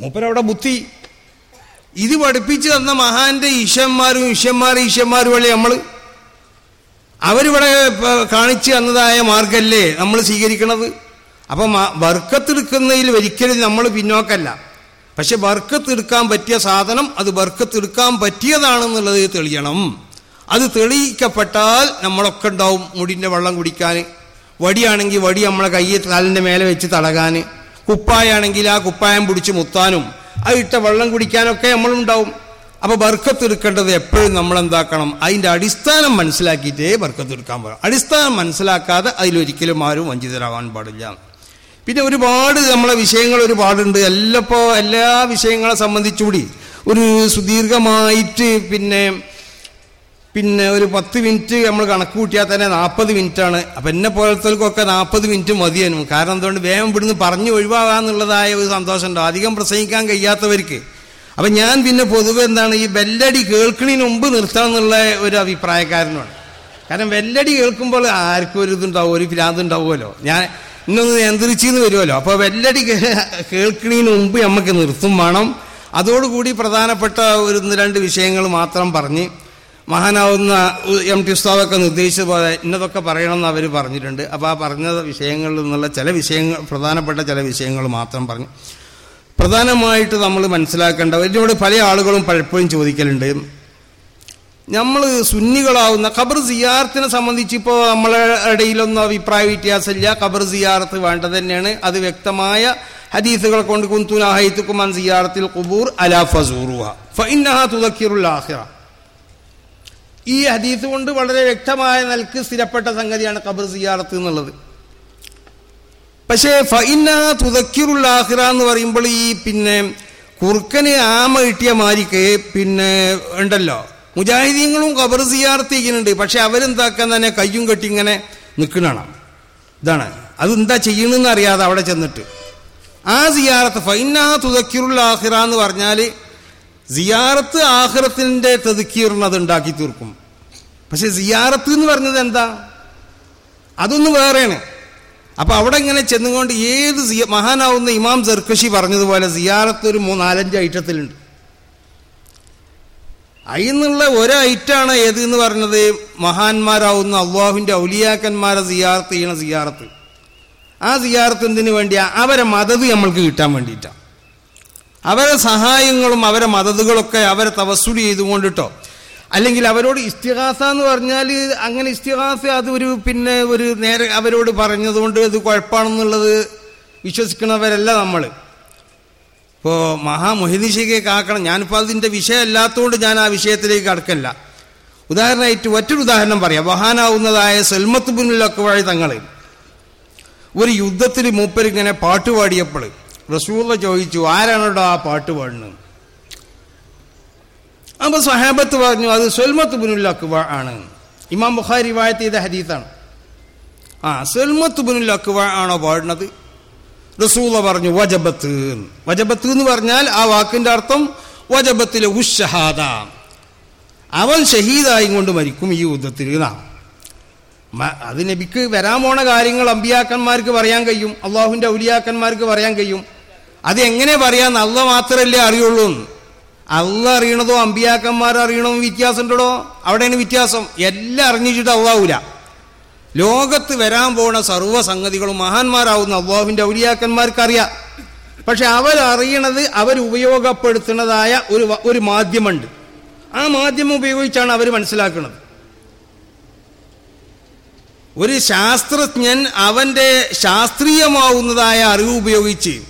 A: മൂപ്പരവിടെ ബുദ്ധി ഇത് പഠിപ്പിച്ചു തന്ന മഹാന്റെ ഈശന്മാരും ഈശന്മാരും ഈശന്മാരും അല്ലേ നമ്മൾ. അവരിവിടെ കാണിച്ചു തന്നതായ മാർഗല്ലേ നമ്മൾ സ്വീകരിക്കണത്. അപ്പം വർക്കത്തെടുക്കുന്നതിൽ ഒരിക്കലും നമ്മൾ പിന്നോക്കല്ല. പക്ഷെ ബർക്കത്തെടുക്കാൻ പറ്റിയ സാധനം അത് ബർക്കത്തെടുക്കാൻ പറ്റിയതാണെന്നുള്ളത് തെളിയണം. അത് തെളിയിക്കപ്പെട്ടാൽ നമ്മളൊക്കെ ഉണ്ടാവും മുടിന്റെ വെള്ളം കുടിക്കാൻ. വടിയാണെങ്കിൽ വടി നമ്മളെ കയ്യെ കാലിന്റെ മേലെ വെച്ച് തടകാൻ. കുപ്പായാണെങ്കിൽ ആ കുപ്പായം പിടിച്ച് മുത്താനും. അത് ഇട്ട വെള്ളം കുടിക്കാനൊക്കെ നമ്മളുണ്ടാവും. അപ്പോൾ ബർക്കത്ത് എടുക്കേണ്ടത് എപ്പോഴും നമ്മൾ എന്താക്കണം അതിന്റെ അടിസ്ഥാനം മനസ്സിലാക്കിയിട്ടേ ബർക്കത്ത് എടുക്കാൻ പാടും അടിസ്ഥാനം മനസ്സിലാക്കാതെ അതിലൊരിക്കലും ആരും വഞ്ചിതരാകാൻ പാടില്ല. പിന്നെ ഒരുപാട് നമ്മളെ വിഷയങ്ങൾ ഒരുപാടുണ്ട്. എല്ലപ്പോ എല്ലാ വിഷയങ്ങളെ സംബന്ധിച്ചുകൂടി ഒരു സുദീർഘമായിട്ട് പിന്നെ പിന്നെ ഒരു പത്ത് മിനിറ്റ് നമ്മൾ കണക്ക് കൂട്ടിയാൽ തന്നെ നാൽപ്പത് മിനിറ്റാണ്. അപ്പം എന്നെ പോലത്തേക്കൊക്കെ നാൽപ്പത് മിനിറ്റ് മതിയനും കാരണം എന്തുകൊണ്ട് വേഗം ഇവിടുന്ന് പറഞ്ഞു ഒഴിവാകാന്നുള്ളതായ ഒരു സന്തോഷമുണ്ടോ. അധികം പ്രസംഗിക്കാൻ കഴിയാത്തവർക്ക്. അപ്പം ഞാൻ പിന്നെ പൊതുവെ എന്താണ് ഈ വെല്ലടി കേൾക്കണതിന് മുമ്പ് നിർത്തണം എന്നുള്ള ഒരു അഭിപ്രായക്കാരനാണ് കാരണം വെല്ലടി കേൾക്കുമ്പോൾ ആർക്കും ഒരു ഇതുണ്ടാവും ഒരു ഭ്രാന്ത് ഉണ്ടാവുമല്ലോ. ഞാൻ ഇന്നൊന്ന് നിയന്ത്രിച്ചെന്ന് വരുമല്ലോ. അപ്പോൾ വെല്ലടി കേൾക്കണീന് മുമ്പ് നമുക്ക് നിർത്തും വേണം. അതോടുകൂടി പ്രധാനപ്പെട്ട ഒരു രണ്ട് വിഷയങ്ങൾ മാത്രം പറഞ്ഞ് മഹാനാവുന്ന എം ടി ഉസ്താദൊക്കെ നിർദ്ദേശിച്ച പോലെ ഇന്നതൊക്കെ പറയണമെന്ന് അവർ പറഞ്ഞിട്ടുണ്ട്. അപ്പോൾ ആ പറഞ്ഞ വിഷയങ്ങളിൽ നിന്നുള്ള ചില വിഷയങ്ങൾ പ്രധാനപ്പെട്ട ചില വിഷയങ്ങൾ മാത്രം പറഞ്ഞു പ്രധാനമായിട്ട് നമ്മൾ മനസ്സിലാക്കേണ്ട ഇതിനോട് പല ആളുകളും പലപ്പോഴും ചോദിക്കലുണ്ട്. നമ്മൾ സുന്നികളാവുന്ന ഖബർ സിയാറത്തിനെ സംബന്ധിച്ച് ഇപ്പോൾ നമ്മളെ ഇടയിലൊന്നും അഭിപ്രായ വ്യത്യാസമില്ല. ഖബർ സിയാറത്ത് വേണ്ടത് തന്നെയാണ്. അത് വ്യക്തമായ ഹദീസുകൾ കൊണ്ട് കുന്തുനാഹൈത്തുക്കുമാൻ സിയാറത്തിൽ കുബൂർ അലാ ഫസൂറുഹ. ഫൈനഹ തുദക്കിറുൽ ആഹിറ ഈ ഹദീസ് കൊണ്ട് വളരെ വ്യക്തമായ നിലയ്ക്ക് സ്ഥിരപ്പെട്ട സംഗതിയാണ് ഖബർ സിയാറത്ത് എന്നുള്ളത്. പക്ഷേ ഫൈന തുതക്കിറുൽ ആഹിറ എന്ന് പറയുമ്പോൾ ഈ പിന്നെ കുറുക്കന് ആമ കിട്ടിയ മാരിക്ക് പിന്നെ ഉണ്ടല്ലോ. മുജാഹിദീങ്ങളും ഖബർ സിയാർത്ത് ചെയ്യുന്നുണ്ട് പക്ഷെ അവരെന്താക്കാൻ തന്നെ കയ്യും കെട്ടി ഇങ്ങനെ നിൽക്കണതാണ് ഇതാണ്. അതെന്താ ചെയ്യണമെന്ന് അറിയാതെ അവിടെ ചെന്നിട്ട്. ആ സിയാറത്ത് ഫൈന തുതക്കിറുൽ ആഹിറ എന്ന് പറഞ്ഞാൽ സിയാറത്ത് ആഹിറത്തിന്റെ തെതുക്കീറിന് അത് ഉണ്ടാക്കി തീർക്കും. പക്ഷെ സിയാറത്ത് എന്ന് പറഞ്ഞത് എന്താ? അതൊന്ന് വേറെയാണ്. അപ്പൊ അവിടെ ഇങ്ങനെ ചെന്നുകൊണ്ട് ഏത് മഹാനാവുന്ന ഇമാം സർക്കഷി പറഞ്ഞതുപോലെ സിയാറത്ത് ഒരു മൂന്നാലഞ്ച് ഐറ്റത്തിലുണ്ട്. അതിന്നുള്ള ഒരു ഒരൈറ്റാണ് ഏത് എന്ന് പറഞ്ഞത്? മഹാന്മാരാവുന്ന അള്ളാഹുവിന്റെ ഔലിയാക്കന്മാരെ സിയാർത്ത് ചെയ്യണ സിയാർത്ത് ആ സിയാർത്ത് എന്തിനു വേണ്ടിയാ? അവരെ മദത് നമ്മൾക്ക് കിട്ടാൻ വേണ്ടിയിട്ടാണ് അവരെ സഹായങ്ങളും അവരെ മദതുകളൊക്കെ അവരെ തവസ്സുടി ചെയ്തുകൊണ്ടിട്ടോ. അല്ലെങ്കിൽ അവരോട് ഇസ്തിഹാസ എന്ന് പറഞ്ഞാൽ അങ്ങനെ ഇസ്തിഹാസ അത് ഒരു പിന്നെ ഒരു നേരെ അവരോട് പറഞ്ഞതുകൊണ്ട് ഇത് കുഴപ്പമാണെന്നുള്ളത് വിശ്വസിക്കുന്നവരല്ല നമ്മൾ ഇപ്പോൾ മഹാമൊഹിദിശയ്ക്ക് കാക്കണം ഞാനിപ്പോൾ അതിന്റെ വിഷയമല്ലാത്തതുകൊണ്ട് ഞാൻ ആ വിഷയത്തിലേക്ക് കടക്കല്ല ഉദാഹരണമായിട്ട് മറ്റൊരു ഉദാഹരണം പറയാം. വഹാനാവുന്നതായ സൽമത്ത് ബിനുലൊക്കെ വഴി തങ്ങൾ ഒരു യുദ്ധത്തിൽ മൂപ്പരിങ്ങനെ പാട്ട് പാടിയപ്പോൾ റസൂള്ള ചോദിച്ചു ആരാണോടോ ആ പാട്ട് പാടുന്നത്? അപ്പൊ സഹാബത്ത് പറഞ്ഞു അത് സൽമത്ത് ബിനുൽ ആണ്. ഇമാം ബുഖാരി വായത്ത് ചെയ്ത ഹദീത്താണ് ആ സൽമത്ത് ബിനുൽ അക്വ ആണോ പാടുന്നത്? റസൂല പറഞ്ഞു വജബത്ത്. വജബത്ത് എന്ന് പറഞ്ഞാൽ ആ വാക്കിന്റെ അർത്ഥം വജബത്തിലെ ഉഷഹാദ അവൻ ഷഹീദായും കൊണ്ട് മരിക്കും ഈ യുദ്ധത്തിൽ എന്നാണ് അത് നബിക്ക് വരാൻ പോണ കാര്യങ്ങൾ അമ്പിയാക്കന്മാർക്ക് പറയാൻ കഴിയും അള്ളാഹുവിന്റെ ഔലിയാക്കന്മാർക്ക് പറയാൻ കഴിയും. അത് എങ്ങനെ പറയാന്ന് അള്ള മാത്രമല്ലേ അറിയുള്ളൂ. അള്ള അറിയണതോ അമ്പിയാക്കന്മാർ അറിയണോ വ്യത്യാസം ഉണ്ടോ അവിടെയാണ് വ്യത്യാസം. എല്ലാം അറിഞ്ഞിട്ട് അള്ളാവൂല ലോകത്ത് വരാൻ പോണ സർവസംഗതികളും മഹാന്മാരാവുന്ന അള്ളാഹുവിന്റെ ഔലിയാക്കന്മാർക്ക് അറിയാം പക്ഷെ അവരറിയണത് അവരുപയോഗപ്പെടുത്തുന്നതായ ഒരു ഒരു മാധ്യമമുണ്ട്. ആ മാധ്യമം ഉപയോഗിച്ചാണ് അവർ മനസ്സിലാക്കുന്നത് ഒരു ശാസ്ത്രജ്ഞൻ അവന്റെ ശാസ്ത്രീയമാവുന്നതായ അറിവ് ഉപയോഗിച്ച്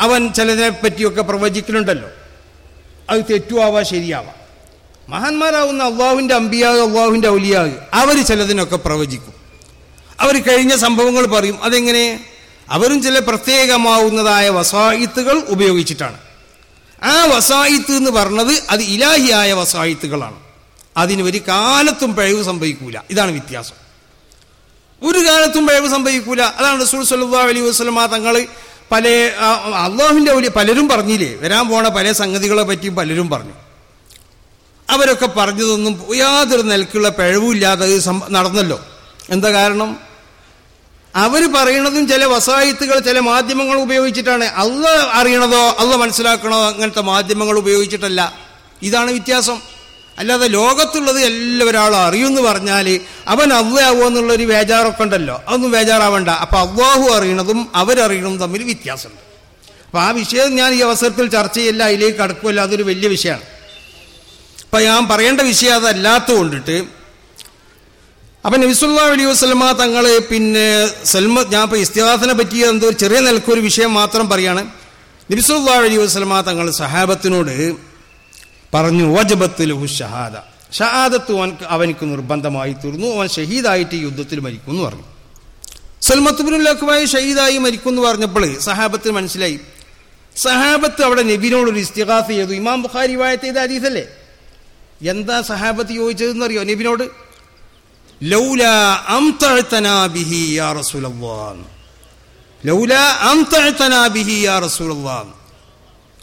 A: അവൻ ചിലതിനെ പറ്റിയൊക്കെ പ്രവചിക്കുന്നുണ്ടല്ലോ. അത് തെറ്റുമാവാ ശരിയാവാം. മഹാന്മാരാവുന്ന അള്ളാഹുവിന്റെ അമ്പിയാവ് അള്ളാഹുവിന്റെ ഔലിയാവ് അവർ ചിലതിനൊക്കെ പ്രവചിക്കും. അവർ കഴിഞ്ഞ സംഭവങ്ങൾ പറയും. അതെങ്ങനെ? അവരും ചില പ്രത്യേകമാവുന്നതായ വസായിത്തുകൾ ഉപയോഗിച്ചിട്ടാണ്. ആ വസായിത്ത് എന്ന് പറഞ്ഞത് അത് ഇലാഹിയായ വസായിത്തുകളാണ്. അതിന് ഒരു കാലത്തും പിഴവ് സംഭവിക്കൂല. ഇതാണ് വ്യത്യാസം. ഒരു കാലത്തും പിഴവ് സംഭവിക്കൂല. അതാണ് റസൂൽ സല്ലല്ലാഹു അലൈഹി വസല്ലമ തങ്ങൾ പല അള്ളാഹുവിന്റെ ഒരു പലരും പറഞ്ഞില്ലേ? വരാൻ പോണ പല സംഗതികളെ പറ്റിയും പലരും പറഞ്ഞു. അവരൊക്കെ പറഞ്ഞതൊന്നും യാതൊരു നിലക്കുള്ള പിഴവുമില്ലാതെ നടന്നല്ലോ. എന്താ കാരണം? അവർ പറയണതും ചില വസായിത്തുകൾ ചില മാധ്യമങ്ങൾ ഉപയോഗിച്ചിട്ടാണ്. അള്ള അറിയണതോ അള്ള മനസ്സിലാക്കണോ അങ്ങനത്തെ മാധ്യമങ്ങൾ ഉപയോഗിച്ചിട്ടല്ല. ഇതാണ് വ്യത്യാസം. അല്ലാതെ ലോകത്തുള്ളത് എല്ലാവരാളും അറിയുമെന്ന് പറഞ്ഞാൽ അവൻ അള്ളാവോ എന്നുള്ളൊരു വേജാറൊക്കെ ഉണ്ടല്ലോ. അതൊന്നും വേജാറാവണ്ട. അപ്പം അവ്വാഹു അറിയണതും അവരറിയണതും തമ്മിൽ വ്യത്യാസമുണ്ട്. അപ്പം ആ വിഷയം ഞാൻ ഈ അവസരത്തിൽ ചർച്ച ചെയ്യില്ല അതിലേക്ക് കടക്കുമല്ല അതൊരു വലിയ വിഷയമാണ്. അപ്പം ഞാൻ പറയേണ്ട വിഷയം അതല്ലാത്ത കൊണ്ടിട്ട് അപ്പം നബിസുല്ലാ അലൈഹി വസ്ലമ തങ്ങൾ പിന്നെ സൽമ ഞാൻ ഇപ്പോൾ ഇസ്തിഹാസിനെ പറ്റി എന്തോ ചെറിയ നിലക്കൊരു വിഷയം മാത്രം പറയാണ്. നബിസുല്ലാ അലൈഹി വസ്ലമ തങ്ങൾ സഹാബത്തിനോട് പറഞ്ഞു വജബത്തിൽ ഷഹാദ. ഷഹാദത്ത് അവൻ അവനിക്ക് നിർബന്ധമായി തീർന്നു. അവൻ ഷഹീദായിട്ട് യുദ്ധത്തിൽ മരിക്കും എന്ന് പറഞ്ഞു സൽമത്തുബിനുല്ലക്കുമായി ഷഹീദായി മരിക്കും എന്ന് പറഞ്ഞപ്പോൾ സഹാബത്തിന് മനസ്സിലായി. സഹാബത്ത് അവിടെ നബിനോടൊരു ഇസ്തിഹാസ് ചെയ്തു. ഇമാം ബുഖാരി വായത്ത് ചെയ്ത ഹദീസല്ലേ? എന്താ സഹാബത്ത് ചോദിച്ചതെന്ന് അറിയോ നബിനോട്?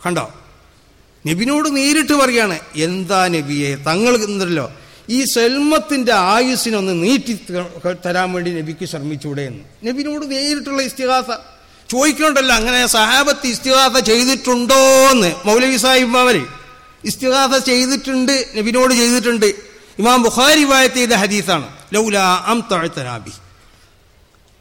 A: കണ്ടോ? നബിനോട് നേരിട്ട് പറയാണ് എന്താ നബിയെ? തങ്ങൾ എന്തല്ലോ ഈ സെൽമത്തിന്റെ ആയുസ്സിനൊന്ന് നീട്ടി തരാൻ വേണ്ടി നബിക്ക് ശ്രമിച്ചൂടെ എന്ന്. നബിനോട് നേരിട്ടുള്ള ഇസ്തിഹാസ. ചോദിക്കണ്ടല്ലോ അങ്ങനെ സഹാബത്ത് ഇസ്തിഹാസ ചെയ്തിട്ടുണ്ടോ എന്ന്? മൗലവി സാഹിബ് അവർ ഇസ്തിഹാസ ചെയ്തിട്ടുണ്ട് നബിനോട് ചെയ്തിട്ടുണ്ട്. ഇമാം ബുഖാരി വായത്ത് ചെയ്ത ഹദീസാണ്. ലൗല അം താഴ്ത്തനാബി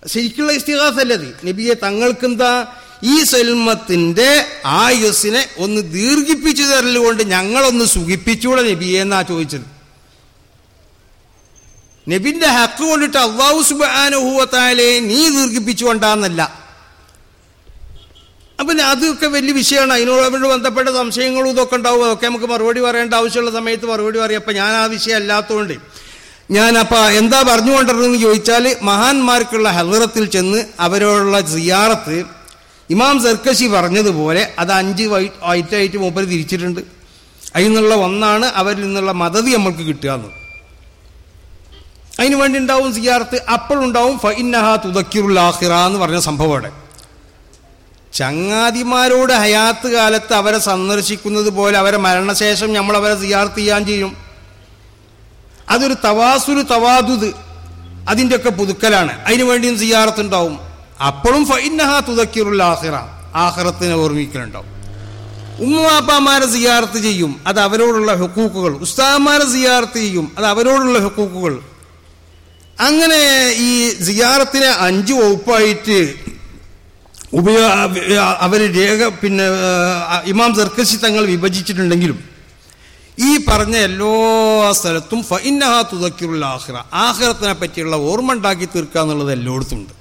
A: ശരിക്കുള്ള ഇസ്തിഹാസല്ലത് നബിയെ തങ്ങൾക്കെന്താ? ഈ സൽമത്തിന്റെ ആയുസ്സിനെ ഒന്ന് ദീർഘിപ്പിച്ചു തരലുകൊണ്ട് ഞങ്ങളൊന്ന് സുഖിപ്പിച്ചൂടെ നബിയെ എന്നാ ചോദിച്ചത്. നബിന്റെ ഹക്ക് കൊണ്ടിട്ട് അള്ളാഹു സുബാനുഭവത്താലെ നീ ദീർഘിപ്പിച്ചു കൊണ്ടാന്നല്ല അപ്പം അതൊക്കെ വലിയ വിഷയമാണ്. അതിനോട് ബന്ധപ്പെട്ട സംശയങ്ങളും ഇതൊക്കെ ഉണ്ടാവും. അതൊക്കെ നമുക്ക് മറുപടി പറയേണ്ട ആവശ്യമുള്ള സമയത്ത് മറുപടി പറയും. അപ്പം ഞാൻ ആ വിഷയം അല്ലാത്തതുകൊണ്ട് ഞാൻ അപ്പം എന്താ പറഞ്ഞുകൊണ്ടിരുന്നതെന്ന് ചോദിച്ചാൽ മഹാന്മാർക്കുള്ള ഹലറത്തിൽ ചെന്ന് അവരോടുള്ള സിയാറത്ത് ഇമാം സർക്കശി പറഞ്ഞതുപോലെ അത് അഞ്ച് വൈറ്റ് വൈറ്റായിട്ട് മൂപ്പർ തിരിച്ചിട്ടുണ്ട്. അതിൽ നിന്നുള്ള ഒന്നാണ് അവരിൽ നിന്നുള്ള മദതി നമ്മൾക്ക് കിട്ടുക എന്ന് അതിന് വേണ്ടി ഉണ്ടാവും സിയാർത്ത് അപ്പോഴുണ്ടാവും ഫൈനഹ തുതക്കിറുൽ ആഹിറ എന്ന് പറഞ്ഞ സംഭവം അവിടെ. ചങ്ങാതിമാരോട് ഹയാത്ത് കാലത്ത് അവരെ സന്ദർശിക്കുന്നത് പോലെ അവരെ മരണശേഷം നമ്മൾ അവരെ സിയാർത്ത് ചെയ്യാൻ ചെയ്യും. അതൊരു തവാസുരു തവാദുദ്. അതിന്റെ ഒക്കെ പുതുക്കലാണ്. അതിനു വേണ്ടിയും സിയാറത്ത് ഉണ്ടാവും അപ്പോഴും ഫൈനഹ തുതക്കിറുൽ ആഹിറ ആഹ്റത്തിനെ ഓർമ്മിക്കലുണ്ടാവും. ഉമ്മാപ്പാമാരെ സിയാറത്ത് ചെയ്യും. അത് അവരോടുള്ള ഹുക്കൂക്കുകൾ. ഉസ്താമാരെ സിയാറത്ത് ചെയ്യും. അത് അവരോടുള്ള ഹുക്കൂക്കുകൾ. അങ്ങനെ ഈ സിയാറത്തിനെ അഞ്ച് വകുപ്പായിട്ട് ഉപയോഗ അവർ രേഖ പിന്നെ ഇമാം സർക്കശി തങ്ങൾ വിഭജിച്ചിട്ടുണ്ടെങ്കിലും ഈ പറഞ്ഞ എല്ലാ സ്ഥലത്തും ഫൈനഹ തുതക്കിറുള്ള ആഹ്റ ആഹ്റത്തിനെ പറ്റിയുള്ള ഓർമ്മ ഉണ്ടാക്കി തീർക്കുക എന്നുള്ളത് എല്ലായിടത്തും ഉണ്ട്.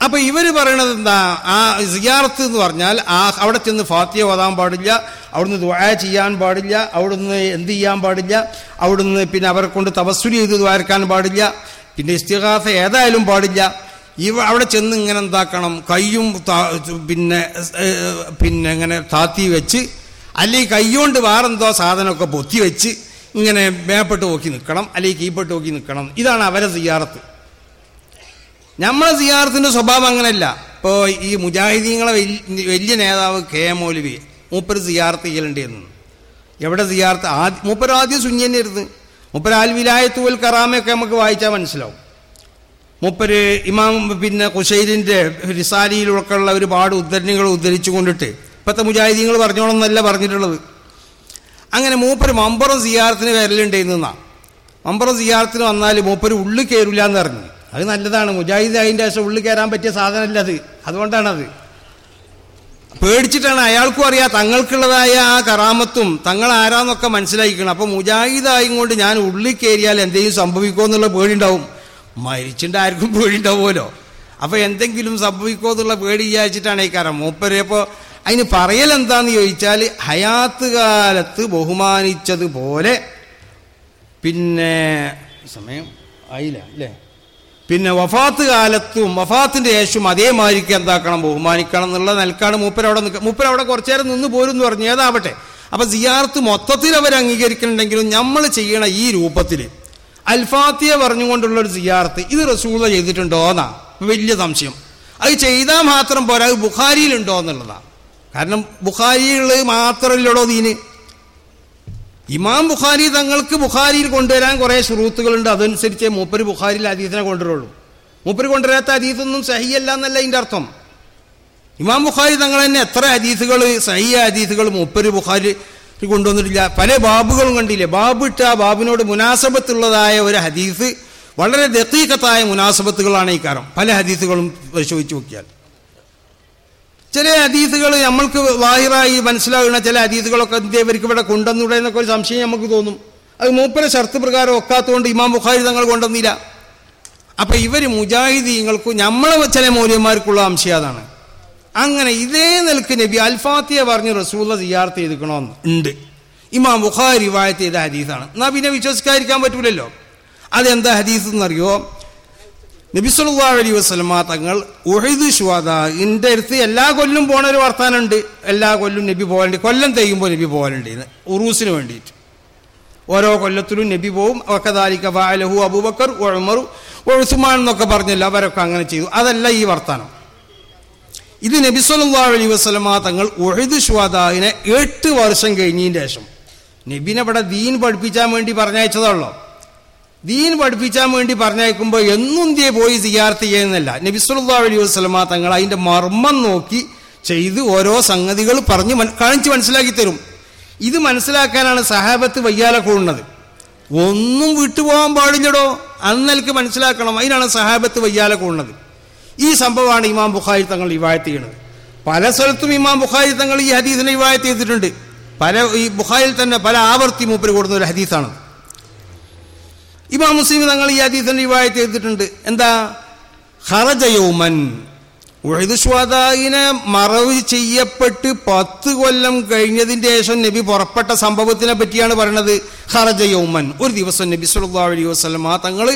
A: അപ്പൊ ഇവർ പറയണത് എന്താ? ആ സിയാറത്ത് എന്ന് പറഞ്ഞാൽ ആ അവിടെ ചെന്ന് ഫാത്തിയ ഓതാൻ പാടില്ല അവിടുന്ന് ദ്വായ ചെയ്യാൻ പാടില്ല അവിടുന്ന് എന്ത് ചെയ്യാൻ പാടില്ല അവിടുന്ന് പിന്നെ അവരെ കൊണ്ട് തപസ്സുരി ചെയ്ത് ദ്വാരക്കാൻ പാടില്ല പിന്നെ ഇസ്തിഹാസ ഏതായാലും പാടില്ല. ഇവ അവിടെ ചെന്ന് ഇങ്ങനെ എന്താക്കണം? കൈയും പിന്നെ പിന്നെ ഇങ്ങനെ താത്തി വെച്ച് അല്ലെങ്കിൽ കൈകൊണ്ട് വേറെന്തോ സാധനമൊക്കെ പൊത്തി വെച്ച് ഇങ്ങനെ മേപ്പെട്ട് നോക്കി നിൽക്കണം അല്ലെങ്കിൽ കീപ്പെട്ട് നോക്കി നിൽക്കണം. ഇതാണ് അവരെ സിയാറത്ത്. നമ്മളെ സിയാറത്തിന്റെ സ്വഭാവം അങ്ങനെയല്ല. ഇപ്പോൾ ഈ മുജാഹിദീങ്ങളെ വലിയ നേതാവ് കെ എം മൗലവി മൂപ്പര് സിയാർത്ത് ചെയ്യലുണ്ടായിരുന്നു എവിടെ സിയാർത്ത് ആദ്യ മൂപ്പര് ആദ്യം സുന്യനായിരുന്നു മൂപ്പര് ആൽ വിലായത്തുവൽ കറാമയൊക്കെ നമുക്ക് വായിച്ചാൽ മനസ്സിലാവും. മൂപ്പര് ഇമാം പിന്നെ കുശൈലിന്റെ റിസാലിയിലൊക്കെയുള്ള ഒരുപാട് ഉദ്ധരണികൾ ഉദ്ധരിച്ചു കൊണ്ടിട്ട് ഇപ്പോഴത്തെ മുജാഹിദീങ്ങൾ പറഞ്ഞോളന്നല്ല പറഞ്ഞിട്ടുള്ളത്. അങ്ങനെ മൂപ്പര് മമ്പറും സിയാറത്തിന് വരലുണ്ടായിരുന്നാ മമ്പറും സിയാറത്തിന് വന്നാൽ മൂപ്പര് ഉള്ളിൽ കയറില്ല എന്ന് പറഞ്ഞു. അത് നല്ലതാണ്. മുജാഹിദ് അതിന്റെ ശേഷം ഉള്ളിൽ കയറാൻ പറ്റിയ സാധനമല്ല അത്. അതുകൊണ്ടാണത്. പേടിച്ചിട്ടാണ് അയാൾക്കും അറിയാം തങ്ങൾക്കുള്ളതായ ആ കറാമത്തും തങ്ങൾ ആരാന്നൊക്കെ മനസ്സിലാക്കിക്കണം അപ്പോൾ മുജാഹിദായും കൊണ്ട് ഞാൻ ഉള്ളിൽ കയറിയാൽ എന്തെങ്കിലും സംഭവിക്കുമോ എന്നുള്ള പേടിയുണ്ടാവും. മരിച്ചിട്ട് ആർക്കും പേടിയുണ്ടാവുമല്ലോ. അപ്പോൾ എന്തെങ്കിലും സംഭവിക്കുമോ എന്നുള്ള പേടി വിചാരിച്ചിട്ടാണ് ഈ കാരണം മൂപ്പരെ അപ്പോ അതിന് പറയൽ എന്താന്ന് ചോദിച്ചാൽ ഹയാത്ത് കാലത്ത് ബഹുമാനിച്ചതുപോലെ പിന്നെ സമയം ആയില്ല അല്ലേ? പിന്നെ വഫാത്ത് കാലത്തും വഫാത്തിന്റെ ശേഷം അതേമാതിരിക്ക് എന്താക്കണം? ബഹുമാനിക്കണം എന്നുള്ള നിലക്കാണ് മൂപ്പരവിടെ നിൽക്കുക മൂപ്പരവിടെ കുറച്ചു നേരം നിന്ന് പോരും എന്ന് പറഞ്ഞു. ഏതാവട്ടെ? അപ്പം സിയാർത്ത് മൊത്തത്തിൽ അവർ അംഗീകരിക്കണമെങ്കിലും നമ്മൾ ചെയ്യണ ഈ രൂപത്തിൽ അൽഫാത്തിയെ പറഞ്ഞുകൊണ്ടുള്ള ഒരു സിയാർത്ത് ഇത് റസൂള ചെയ്തിട്ടുണ്ടോ എന്നാ വലിയ സംശയം. അത് ചെയ്താൽ മാത്രം പോരാ അത് ബുഖാരിയിലുണ്ടോ എന്നുള്ളതാണ് കാരണം ബുഖാരിയിൽ മാത്രമല്ലടോ ദീന്. ഇമാം ബുഖാരി തങ്ങൾക്ക് ബുഖാരിയിൽ കൊണ്ടുവരാൻ കുറെ സുഹൃത്തുക്കളുണ്ട് അതനുസരിച്ച് മൂപ്പര് ബുഖാരിയിൽ അതീതിനെ കൊണ്ടുവരുള്ളൂ. മൂപ്പര് കൊണ്ടുവരാത്ത അതീതൊന്നും സഹിയല്ല എന്നല്ല ഇതിന്റെ അർത്ഥം. ഇമാം ബുഖാരി തങ്ങൾ തന്നെ എത്ര അതീതുകൾ സഹിയ അതീതുകൾ മൂപ്പര് ബുഖാരി കൊണ്ടുവന്നിട്ടില്ല. പല ബാബുകളും കണ്ടില്ലേ? ബാബ് ഇട്ട ആ ബാബിനോട് മുനാസബത്തുള്ളതായ ഒരു ഹദീസ് വളരെ ദത്തീകത്തായ മുനാസബത്തുകളാണ് ഈ കാരണം. പല ഹദീസുകളും പരിശോധിച്ച് നോക്കിയാൽ. ചില അതീതുകൾ നമ്മൾക്ക് വാഹിറായി മനസ്സിലാകുന്ന ചില അതീതുകളൊക്കെ ഇവർക്ക് ഇവിടെ കൊണ്ടുവന്നൂടെ എന്നൊക്കെ ഒരു സംശയം നമുക്ക് തോന്നും. അത് മൂപ്പര ഷർത്ത് പ്രകാരം ഒക്കാത്തതുകൊണ്ട് ഇമാം ബുഖാരി തങ്ങൾ കൊണ്ടുവന്നില്ല. അപ്പൊ ഇവർ മുജാഹിദീങ്ങൾക്ക് നമ്മളെ ചില മൗര്യന്മാർക്കുള്ള അംശം അതാണ്. അങ്ങനെ ഇതേ നിലയ്ക്ക് നബി അൽഫാത്തിയ പറഞ്ഞ് റസൂല സിയാർത്ത് ചെയ്തിക്കണമെന്ന് ഉണ്ട്. ഇമാം ബുഖാരി വായത്ത് ചെയ്ത ഹദീസാണ്. എന്നാ പിന്നെ വിശ്വസിക്കാതിരിക്കാൻ പറ്റൂലല്ലോ. അതെന്താ ഹദീസ് എന്നറിയോ നബി അലി അലൈഹി വസല്ലമ തങ്ങൾ ഉഹദ് ഷുഹദാഇന്റെ അടുത്ത് എല്ലാ കൊല്ലും പോണ ഒരു വർത്താനുണ്ട്. എല്ലാ കൊല്ലും നബി പോകലുണ്ട്. കൊല്ലം തെയ്യുമ്പോൾ നബി പോകലുണ്ട് ഉറൂസിന് വേണ്ടിയിട്ട്. ഓരോ കൊല്ലത്തിലും നബി പോവും. വക്കദാലിക്ക വാലഹു അബൂബക്കർ ഒഴമറു ഒഴുസുമാൻ എന്നൊക്കെ പറഞ്ഞല്ലോ. അവരൊക്കെ അങ്ങനെ ചെയ്തു. അതല്ല ഈ വർത്താനം. ഇത് നബി സല്ലല്ലാഹു അലൈഹി വസല്ലമ തങ്ങൾ ഉഹദ് ശുവാദാവിനെ എട്ട് വർഷം കഴിഞ്ഞതിന് ശേഷം. നബിനെ ഇവിടെ ദീൻ പഠിപ്പിക്കാൻ വേണ്ടി പറഞ്ഞയച്ചതുള്ളൂ ദീൻ പഠിപ്പിക്കാൻ വേണ്ടി പറഞ്ഞയക്കുമ്പോൾ എന്നും ദേ പോയി സിയാർത്ത് ചെയ്യുന്നില്ല നബി സല്ലല്ലാഹു വസ്ലമ തങ്ങൾ അതിന്റെ മർമ്മം നോക്കി ചെയ്ത് ഓരോ സംഗതികൾ പറഞ്ഞ് കാണിച്ച് മനസ്സിലാക്കി തരും. ഇത് മനസ്സിലാക്കാനാണ് സഹാബത്ത് വയ്യാല കൂടുന്നത്. ഒന്നും വിട്ടുപോകാൻ പാടില്ലടോ. അന്നൽക്ക് മനസ്സിലാക്കണം. അതിനാണ് സഹാബത്ത് വയ്യാല കൂടുന്നത്. ഈ സംഭവമാണ് ഇമാം ബുഖാരി തങ്ങൾ ഇവായത്ത് ചെയ്യുന്നത്. പല സ്ഥലത്തും ഇമാം ബുഖാരി തങ്ങൾ ഈ ഹദീസിനെ ഇവായത്ത് ചെയ്തിട്ടുണ്ട്. പല ഈ ബുഖാരിൽ തന്നെ പല ആവർത്തി മൂപ്പര് കൂടുന്ന ഒരു ഹദീസാണ് ഇമാം മുസ്ലിം തങ്ങൾ ഈ ഹദീസിനെ റിവായത്ത് ചെയ്തിട്ടുണ്ട്. എന്താ? ഹറജയൗമൻ ഉഴുതുഷ്വാദായിനെ മറവ് ചെയ്യപ്പെട്ട് പത്ത് കൊല്ലം കഴിഞ്ഞതിന്റെ ശേഷം നബി പുറപ്പെട്ട സംഭവത്തിനെ പറ്റിയാണ് പറയണത്. ഹറജയൗമൻ ഒരു ദിവസം നബി സല്ലല്ലാഹു അലൈഹി ആ തങ്ങൾ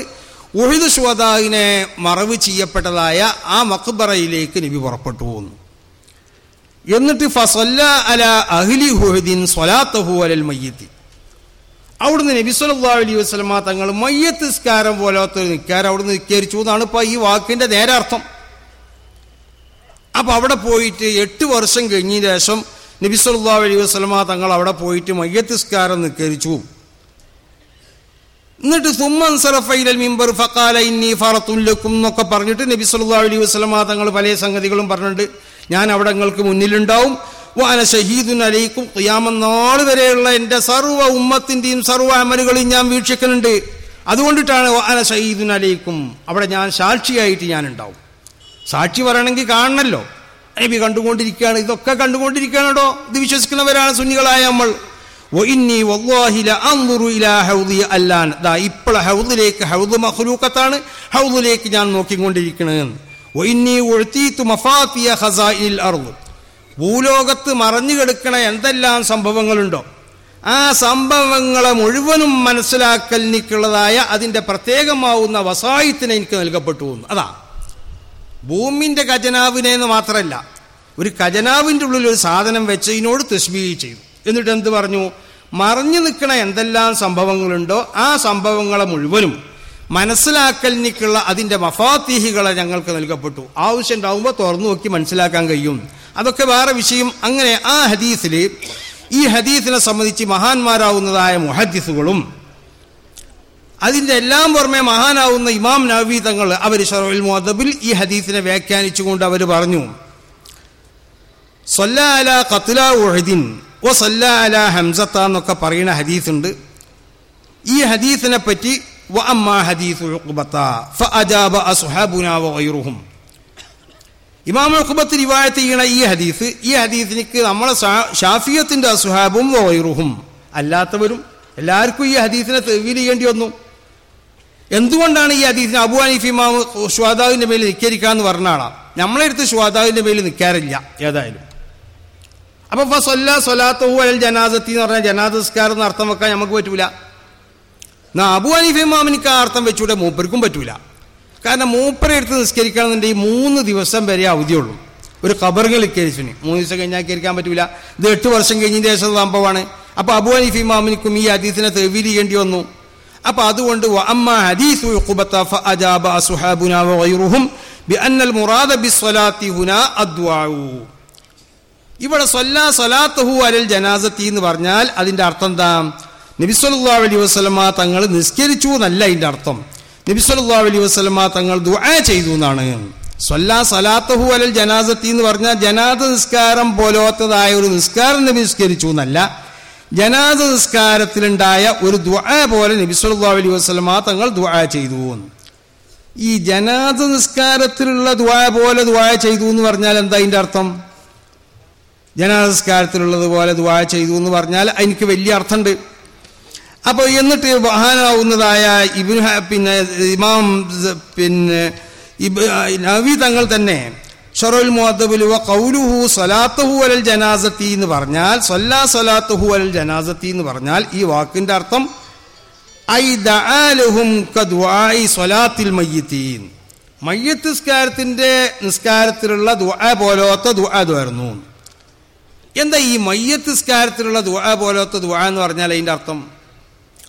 A: ഉഴുതുഷ്വാദായിനെ മറവ് ചെയ്യപ്പെട്ടതായ ആ മക്ബറയിലേക്ക് നബി പുറപ്പെട്ടു പോകുന്നു എന്നിട്ട് ഫസല്ല അല അഹ്ലി ഹുഹദിൻ സ്വലാത്തഹു അലൽ മയ്യത്തി. അവിടുന്ന് സല്ലല്ലാഹു അലൈഹി വസല്ലമ തങ്ങൾ മയ്യത്ത് നിസ്കാരം പോലത്തെ ഒരു നിസ്കാരം അവിടുന്ന് നിസ്കരിച്ചു എന്നാണ് ഇപ്പോൾ ഈ വാക്കിന്റെ നേരെ അർത്ഥം അപ്പോൾ അവിടെ പോയിട്ട് എട്ട് വർഷം കഴിഞ്ഞ ശേഷം നബി സല്ലല്ലാഹു അലൈഹി വസല്ലമ തങ്ങൾ അവിടെ പോയിട്ട് മയ്യത്ത് നിസ്കാരം നിസ്കരിച്ചു. എന്നിട്ട് സുമ്മൻ സറഫൈലൽ മിമ്പർ ഫഖാല ഇന്നി ഫറത്തുല്ലക്കും എന്നൊക്കെ പറഞ്ഞിട്ട് നബി സല്ലല്ലാഹു അലൈഹി വസല്ലമ തങ്ങൾ പല സംഗതികളും പറഞ്ഞിട്ടുണ്ട്. ഞാൻ അവിടെ നിങ്ങൾക്ക് മുന്നിലുണ്ടാവും. വാന ഷഹീദുൻ അലീക്കും. ഖിയാമ നാൾ വരെയുള്ള എന്റെ സർവ ഉമ്മത്തിന്റെയും സർവ അമലുകളും ഞാൻ വീക്ഷിക്കുന്നുണ്ട്. അതുകൊണ്ടിട്ടാണ് വാന ഷഹീദുൻ അലീക്കും. അവിടെ ഞാൻ സാക്ഷിയായിട്ട് ഞാൻ ഉണ്ടാവും സാക്ഷി പറയണമെങ്കിൽ കാണണല്ലോ. അനബി കണ്ടുകൊണ്ടിരിക്കുകയാണ്. ഇതൊക്കെ കണ്ടുകൊണ്ടിരിക്കുകയാണോ? ഇത് വിശ്വസിക്കുന്നവരാണ് സുന്നികളായ നമ്മൾ. ാണ് ഹൗദിലേക്ക് ഞാൻ നോക്കിക്കൊണ്ടിരിക്കണേന്ന്. ഭൂലോകത്ത് മറഞ്ഞു കിടക്കണ എന്തെല്ലാം സംഭവങ്ങളുണ്ടോ? ആ സംഭവങ്ങളെ മുഴുവനും മനസ്സിലാക്കൽ എനിക്കുള്ളതായ അതിന്റെ പ്രത്യേകമാവുന്ന വസായിത്തിന് എനിക്ക് നൽകപ്പെട്ടു എന്ന്. അതാ. ഭൂമിന്റെ ഖജനാവിനെ എന്ന് മാത്രമല്ല ഒരു ഖജനാവിന്റെ ഉള്ളിൽ ഒരു സാധനം വെച്ച് ഇതിനോട് ചെയ്തു എന്നിട്ട് എന്ത് പറഞ്ഞു? മറിഞ്ഞു നിൽക്കണ എന്തെല്ലാം സംഭവങ്ങളുണ്ടോ? ആ സംഭവങ്ങളെ മുഴുവനും മനസ്സിലാക്കലിനിക്കുള്ള അതിന്റെ മഫാത്തീഹികൾ ഞങ്ങൾക്ക് നൽകപ്പെട്ടു. ആവശ്യം ഉണ്ടാവുമ്പോൾ തുറന്നു നോക്കി മനസ്സിലാക്കാൻ കഴിയും. അതൊക്കെ വേറെ വിഷയം. അങ്ങനെ ആ ഹദീസിൽ ഈ ഹദീസിനെ സംബന്ധിച്ച് മഹാന്മാരാവുന്നതായ മുഹദ്ദിസുകളും അതിന്റെ എല്ലാം പുറമെ മഹാനാവുന്ന ഇമാം നവി തങ്ങൾ അവർ ഷറോയിൽ മുഹദബിൽ ഈ ഹദീസിനെ വ്യാഖ്യാനിച്ചുകൊണ്ട് അവർ പറഞ്ഞു സൊല്ല അല ഖത്ല ഉഹദിൻ ഓ സൊല്ലാല ഹംസത്ത എന്നൊക്കെ പറയുന്ന ഹദീസുണ്ട്. ഈ ഹദീസിനെ പറ്റി അമ്മ ഹദീസ് ഉഖ്ബത്ത ഫഅജാബ അസ്ഹാബുന വഗൈറുഹും ഇമാം ഉഖ്ബത്ത് റിവായത്ത് ചെയ്യണ ഈ ഹദീസ് ഈ ഹദീസിനിക്ക് നമ്മളെ ഷാഫിയത്തിന്റെ അസുഹാബും വൈറുഹും അല്ലാത്തവരും എല്ലാവർക്കും ഈ ഹദീസിനെ തെവീൽ ചെയ്യേണ്ടി വന്നു. എന്തുകൊണ്ടാണ് ഈ ഹദീസിനെ അബു അനീഫ് ഇമാമ് ഷുവാദാവിന്റെ മേൽ നിൽക്കരിക്കാന്ന് പറഞ്ഞ ആളാ? നമ്മളെടുത്ത് ഷുവാദാവിന്റെ മേൽ നിൽക്കാറില്ല ഏതായാലും. അപ്പൊ ഫസൊല്ല സൊലാത്തഹു അൽ ജനാസത്തി എന്ന് പറഞ്ഞാൽ ജനാസസ്കാരം എന്ന് അർത്ഥം വെക്കാൻ നമുക്ക് പറ്റൂല. എന്നാ അബു ഹനീഫ് ഇമാമിനിക്ക് ആ അർത്ഥം വെച്ചൂടെ മൂപ്പർക്കും പറ്റൂല. കാരണം മൂപ്പരെ എടുത്ത് നിസ്കരിക്കണമെന്നുണ്ടെങ്കിൽ മൂന്ന് ദിവസം വരെ അവധിയുള്ളൂ. ഒരു ഖബറുകൾ നിസ്കരിച്ചിന്. മൂന്ന് ദിവസം കഴിഞ്ഞാൽ കയറിക്കാൻ പറ്റൂല. ഇത് എട്ട് വർഷം കഴിഞ്ഞ ശേഷം സംഭവമാണ് അപ്പൊ അബു ഹനീഫ് ഇമാമിനിക്കും ഈ ഹദീസിനെ തെവീൽ ചെയ്യേണ്ടി വന്നു. അപ്പൊ അതുകൊണ്ട് ഇവിടെ സൊല്ലാ സലാത്തഹു അലൽ ജനാസത്തി എന്ന് പറഞ്ഞാൽ അതിന്റെ അർത്ഥം എന്താ? നബിസ്വല്ലാ അലൈഹി വസ്ലമ തങ്ങൾ നിസ്കരിച്ചു എന്നല്ല അതിന്റെ അർത്ഥം. നബിസ്വല്ലാ അലൈഹി വസ്ലമ തങ്ങൾ ദുആ ചെയ്തു എന്നാണ്. സ്വല്ലാ സലാത്തഹു അലൽ ജനാസത്തി എന്ന് പറഞ്ഞാൽ ജനാദ നിസ്കാരം പോലോത്തതായ ഒരു നിസ്കാരം നബി എന്നല്ല. ജനാദ നിസ്കാരത്തിലുണ്ടായ ഒരു ദുആ പോലെ നബിസ്വല്ലാ അലൈഹി വസ്ലമ തങ്ങൾ ദുആ ചെയ്തു. ഈ ജനാദ നിസ്കാരത്തിലുള്ള ദുആ പോലെ ദുആ ചെയ്തു എന്ന് പറഞ്ഞാൽ എന്താ അതിന്റെ അർത്ഥം? ജനാദ പോലെ ദുആ ചെയ്തു എന്ന് പറഞ്ഞാൽ എനിക്ക് വലിയ അർത്ഥമുണ്ട്. അപ്പൊ എന്നിട്ട് മഹാനാവുന്നതായ ഇബിൻ പിന്നെ ഇമാം പിന്നെ നവി തങ്ങൾ തന്നെ ഷറുൽ മുഅദ്ദബിൽ വ ഖൗലുഹു സലാത്തുഹു അലൽ ജനാസത്തി എന്ന് പറഞ്ഞാൽ സല്ലാ സലാത്തുഹു അലൽ ജനാസത്തി എന്ന് പറഞ്ഞാൽ ഈ വാക്കിന്റെ അർത്ഥം ഐ ദആലഹും കദുആഇ സ്വലാത്തിൽ മയ്യത്തീൻ. മയ്യത്ത് നിസ്കാരത്തിന്റെ നിസ്കാരത്തിലുള്ള ദുആ പോലത്തെ ദുആ ഇതായിരുന്നു എന്താ ഈ മയ്യത്ത് നിസ്കാരത്തിലുള്ള ദുആ പോലത്തെ ദുആ എന്ന് പറഞ്ഞാൽ അതിന്റെ അർത്ഥം?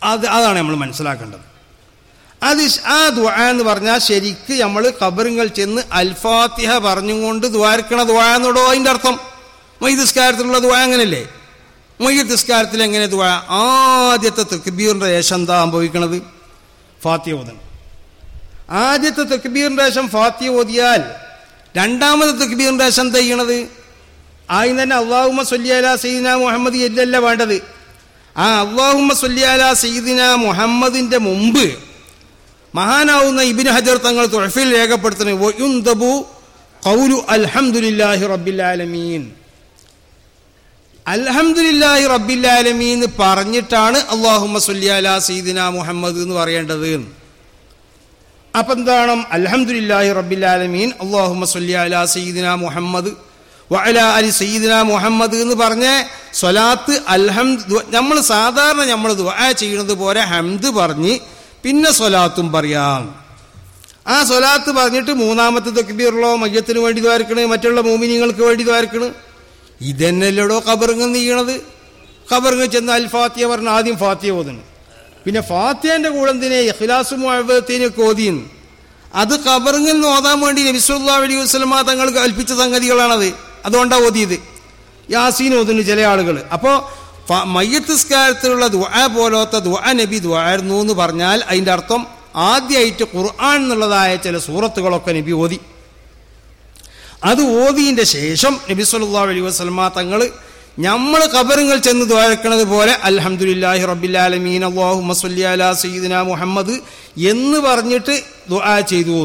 A: അത് അതാണ് നമ്മൾ മനസ്സിലാക്കേണ്ടത്. അത് ആ ദുആ എന്ന് പറഞ്ഞാൽ ശരിക്ക് നമ്മൾ കബറിങ്ങൾ ചെന്ന് അൽഫാത്തിഹ പറഞ്ഞുകൊണ്ട് ദ്വാരക്കണ ദ്വാ എന്നോടോ അതിന്റെ അർത്ഥം? മയ്യത്ത് നിസ്കാരത്തിലുള്ള ദുആ അങ്ങനല്ലേ? മയ്യത്ത് നിസ്കാരത്തിൽ എങ്ങനെ ദുആ? ആദ്യത്തെ തക്ബീറിന്റെ ശേഷം എന്താ സംഭവിക്കണത്? ഫാത്തിയ ഓതണം. ആദ്യത്തെ തക്ബീറിന്റെ ശേഷം ഫാത്തിയ ഓതിയാൽ രണ്ടാമത്തെ തക്ബീറിന്റെ ശേഷം എന്താ ചെയ്യണത്? ആയി തന്നെ അള്ളാഹുമ്മ സൊല്ലിയാല സീന മുഹമ്മദ് എല്ലല്ല വേണ്ടത്. ആ അള്ളാഹുമ്മ സൊല്ലിയാല സയ്യിദിന മുഹമ്മദിന്റെ മുമ്പ് മഹാനാവുന്ന ഇബിൻ ഹജർ തങ്ങൾ തുഴഫിൽ എന്ന് പറഞ്ഞിട്ടാണ് അള്ളാഹുമ്മ സൊല്ലിയാല സീദിന മുഹമ്മദ് എന്ന് പറയേണ്ടത്. അപ്പം എന്താണ് അൽഹംദുലില്ലാഹി റബ്ബിൽ ആലമീൻ അള്ളാഹുമ്മ സൊല്ലിയാല സീദിന മുഹമ്മദ് വഅല അലി സയ്യിദിന മുഹമ്മദ് എന്ന് പറഞ്ഞ് സ്വലാത്ത് അൽഹംദ് നമ്മൾ സാധാരണ നമ്മൾ ദുആ ചെയ്യുന്നത് പോലെ ഹംദ് പറഞ്ഞ് പിന്നെ സ്വലാത്തും പറയാം. ആ സ്വലാത്ത് പറഞ്ഞിട്ട് മൂന്നാമത്തെ തക്ബീറുള്ളോ മയ്യത്തിന് വേണ്ടി ദ്വാരക്കണ് മറ്റുള്ള മോമിനിങ്ങൾക്ക് വേണ്ടി ദ്വാരക്കണ് ഇതന്നെല്ലടോ കബറുങ്ങ് നീയണത് കബറുങ്ങ് ചെന്ന് അൽ ഫാത്തിയ പറഞ്ഞ ആദ്യം ഫാത്തിയ ഓതുന്നു. പിന്നെ ഫാത്തിയന്റെ കൂടെ എന്തിനെ? ഇഖ്ലാസും മുഅവ്വത്തിനൊക്കെ ഓതിയെന്ന് അത് കബറിങ്ങിൽ നിന്ന് ഓതാൻ വേണ്ടി നബിസ്വല്ലാ അലൈഹി വസ്ലമ തങ്ങൾ കൽപ്പിച്ച സംഗതികളാണത്. അതുകൊണ്ടാണ് ഓതിയത്. യാസീൻ ഓതുന്നു ചില ആളുകൾ അപ്പോൾ മയ്യത്തിസ്കാരത്തിലുള്ള ദുആ പോലത്തെ ദുആ നബി ദുആയിരുന്നു എന്ന് പറഞ്ഞാൽ അതിന്റെ അർത്ഥം ആദ്യമായിട്ട് ഖുർആൻ എന്നുള്ളതായ ചില സൂറത്തുകളൊക്കെ നബി ഓതി. അത് ഓതിന്റെ ശേഷം നബി സല്ലാ അലൈഹി വസ്ലമ തങ്ങൾ നമ്മൾ ഖബറുകൾ ചെന്ന് ദ്വാരക്കണത് പോലെ അലഹമുല്ലാഹി റബ്ബിൽ അള്ളാഹു അല്ലാഹുമ്മ സ്വല്ലി അലാ സയ്യിദിന മുഹമ്മദ് എന്ന് പറഞ്ഞിട്ട് ദുആ ചെയ്തു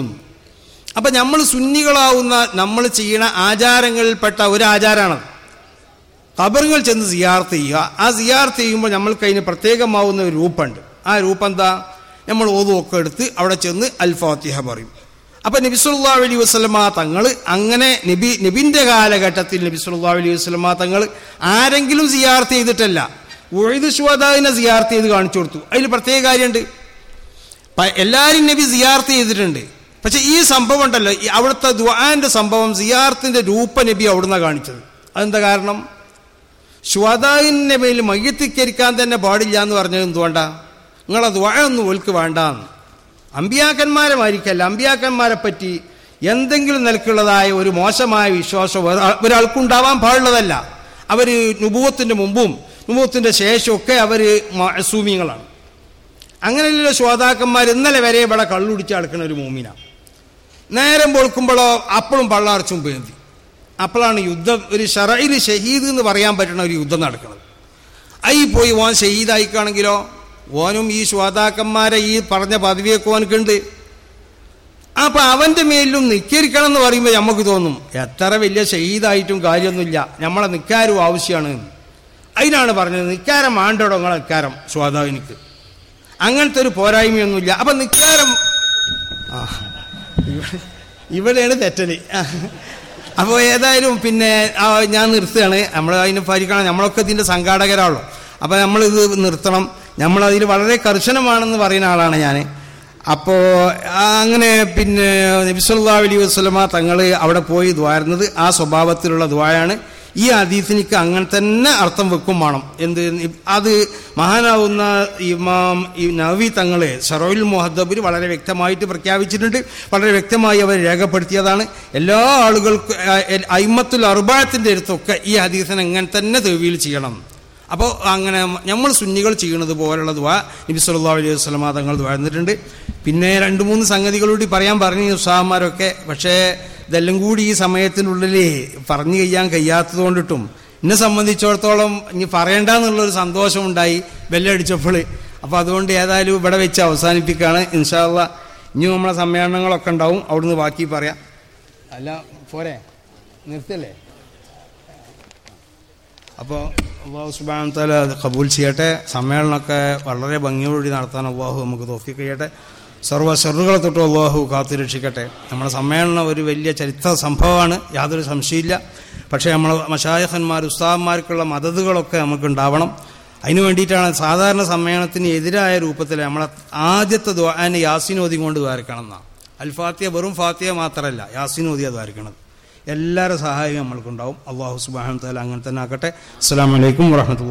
A: അപ്പൊ നമ്മൾ സുന്നികളാവുന്ന നമ്മൾ ചെയ്യുന്ന ആചാരങ്ങളിൽപ്പെട്ട ഒരു ആചാരമാണ് ഖബറുകൾ ചെന്ന് സിയാർത്ത് ചെയ്യുക. ആ സിയാർത്ത് ചെയ്യുമ്പോൾ നമ്മൾക്ക് അതിന് പ്രത്യേകമാവുന്ന ഒരു രൂപമുണ്ട്. ആ രൂപം എന്താ നമ്മൾ ഓതുമൊക്കെ എടുത്ത് അവിടെ ചെന്ന് അൽ ഫാത്തിഹ പറയും. അപ്പൊ നബി സല്ലല്ലാഹു അലൈഹി വസല്ലമ തങ്ങൾ അങ്ങനെ നബി നബിന്റെ കാലഘട്ടത്തിൽ നബി സല്ലല്ലാഹു അലൈഹി വസല്ലമ തങ്ങൾ ആരെങ്കിലും സിയാർത്ത് ചെയ്തിട്ടല്ല. ഒഴുതു ശുവാദാവിനെ സിയാർത്ത് ചെയ്ത് കാണിച്ചു കൊടുത്തു. അതിൽ പ്രത്യേക കാര്യമുണ്ട്. എല്ലാവരും നബി സിയാർത്ത് ചെയ്തിട്ടുണ്ട്. പക്ഷെ ഈ സംഭവം ഉണ്ടല്ലോ. അവിടുത്തെ ദുആന്റെ സംഭവം സിയാർത്തിന്റെ രൂപ നബി അവിടുന്ന് കാണിച്ചത്. അതെന്താ കാരണം? ഷുഹദാവിന്റെ മേൽ മയ്യത്തിക്കരിക്കാൻ തന്നെ പാടില്ല എന്ന് പറഞ്ഞത് എന്തുകൊണ്ടാ? നിങ്ങളെ ദ്വായൊന്നും ഓൽക്ക് വേണ്ടാന്ന്. അമ്പിയാക്കന്മാരെ മാരിക്കല്ല അമ്പിയാക്കന്മാരെ പറ്റി എന്തെങ്കിലും നിലക്കുള്ളതായ ഒരു മോശമായ വിശ്വാസം ഒരാ- ഒരാൾക്കുണ്ടാവാൻ പാടുള്ളതല്ല. അവർ നുപൂവത്തിന്റെ മുമ്പും നുപൂവത്തിന്റെ ശേഷമൊക്കെ അവർ അസൂമിയങ്ങളാണ് അങ്ങനെയുള്ള ശ്രോതാക്കന്മാർ ഇന്നലെ വരെ ഇവിടെ കള്ളുടിച്ച് നടക്കുന്ന ഒരു മൂമിന. നേരം പൊളുക്കുമ്പോഴോ അപ്പോഴും പള്ളാർച്ചും പേന്തി അപ്പോഴാണ് യുദ്ധം ഒരു ഷറയിൽ ഷഹീദ് എന്ന് പറയാൻ പറ്റുന്ന ഒരു യുദ്ധം നടക്കുന്നത്. അയി പോയി ഓൻ ഷഹീദായിക്കാണെങ്കിലോ ഓനും ഈ ശ്രോതാക്കന്മാരെ ഈ പറഞ്ഞ പദവിയൊക്കെ ഓനക്കുണ്ട് അപ്പൊ അവന്റെ മേലിലും നിക്കരിക്കണം എന്ന് പറയുമ്പോൾ നമുക്ക് തോന്നും എത്ര വലിയ ഷഹീദായിട്ടും കാര്യമൊന്നുമില്ല. നമ്മളെ നിക്കാരും ആവശ്യമാണ് അതിനാണ് പറഞ്ഞത് നിക്കാരം ആണ്ടോടോ നിങ്ങളെ നിക്കാരം ശ്രോതാവിനിക്ക് അങ്ങനത്തെ ഒരു പോരായ്മയൊന്നുമില്ല. അപ്പം നിക്കാരം ആ ഇവിടെ- ഇവിടെയാണ് തെറ്റൽ. അപ്പോൾ ഏതായാലും പിന്നെ ഞാൻ നിർത്തുകയാണ്. നമ്മൾ അതിന് പരിക്കണം നമ്മളൊക്കെ ഇതിന്റെ സംഘാടകരാണല്ലോ. അപ്പോൾ നമ്മളിത് നിർത്തണം. നമ്മളതിൽ വളരെ കർശനമാണെന്ന് പറയുന്ന ആളാണ് ഞാൻ അപ്പോൾ അങ്ങനെ പിന്നെ നബിസ്വല്ലാ അലി വസ്ലമ തങ്ങൾ അവിടെ പോയി ദ്വാരുന്നത് ആ സ്വഭാവത്തിലുള്ള ദ്വായാണ് ഈ ഹദീസിനിക്ക് അങ്ങനെ തന്നെ അർത്ഥം വെക്കും വേണം. എന്ത് അത് മഹാനാവുന്ന ഇമാം ഈ നവി തങ്ങളെ ഷറോയിൽ മുഹദ്ദബിൽ വളരെ വ്യക്തമായിട്ട് പ്രഖ്യാപിച്ചിട്ടുണ്ട്. വളരെ വ്യക്തമായി അവർ രേഖപ്പെടുത്തിയതാണ്. എല്ലാ ആളുകൾക്കും അയിമത്തുൽ അറുബായത്തിന്റെ അടുത്തൊക്കെ ഈ ഹദീസിനെ അങ്ങനെ തന്നെ തെവിയിൽ ചെയ്യണം. അപ്പോൾ അങ്ങനെ നമ്മൾ സുന്നികൾ ചെയ്യുന്നത് പോലുള്ള ദ്വാ നബി സല്ലല്ലാഹു അലൈഹി വസല്ലമ തങ്ങൾ വന്നിട്ടുണ്ട് പിന്നെ രണ്ട് മൂന്ന് സംഗതികളൂടി പറയാൻ പറഞ്ഞു ഉത്സാഹന്മാരൊക്കെ പക്ഷേ ഇതെല്ലാം കൂടി ഈ സമയത്തിനുള്ളിൽ പറഞ്ഞു കഴിയാൻ കഴിയാത്തത് കൊണ്ടിട്ടും എന്നെ സംബന്ധിച്ചിടത്തോളം ഇനി പറയണ്ടെന്നുള്ളൊരു സന്തോഷമുണ്ടായി ബെല്ലടിച്ചപ്പോൾ. അപ്പോൾ അതുകൊണ്ട് ഏതായാലും ഇവിടെ വെച്ച് അവസാനിപ്പിക്കുകയാണ്. ഇൻഷാല്ല ഇനി നമ്മളെ സമ്മേളനങ്ങളൊക്കെ ഉണ്ടാവും. അവിടുന്ന് ബാക്കി പറയാം. അല്ല പോരെ. നിർത്തല്ലേ? അപ്പോൾ അള്ളാഹു സുബാൻ താല അത് കബൂൽ ചെയ്യട്ടെ. സമ്മേളനമൊക്കെ വളരെ ഭംഗിയോടി നടത്താൻ അള്ളാഹു നമുക്ക് തോഫി കഴിയട്ടെ സർവ ഷെറുകളെ തൊട്ടും അള്ളാഹു കാത്തുരക്ഷിക്കട്ടെ നമ്മുടെ സമ്മേളനം ഒരു വലിയ ചരിത്ര സംഭവമാണ്. യാതൊരു സംശയമില്ല പക്ഷേ നമ്മൾ മഷായഹന്മാർ ഉസ്താഹന്മാർക്കുള്ള മദതുകളൊക്കെ നമുക്ക് ഉണ്ടാവണം അതിനു വേണ്ടിയിട്ടാണ് സാധാരണ സമ്മേളനത്തിന് എതിരായ രൂപത്തിൽ നമ്മളെ ആദ്യത്തെ ദ്വാനെ യാസിനോദി കൊണ്ട് ദ്വാരക്കണം എന്നാണ്. അൽഫാത്തിയ വെറും ഫാത്തിയ മാത്രമല്ല യാസിനോദിയ ദ്വാരിക്കണത്. എല്ലാവരുടെ സഹായം നമ്മൾക്കുണ്ടാവും. അള്ളാഹു സുബാഹൻ താല അങ്ങനെ തന്നെ ആക്കട്ടെ. അസ്സാം വലൈക്കും വാഹമത്തുള്ള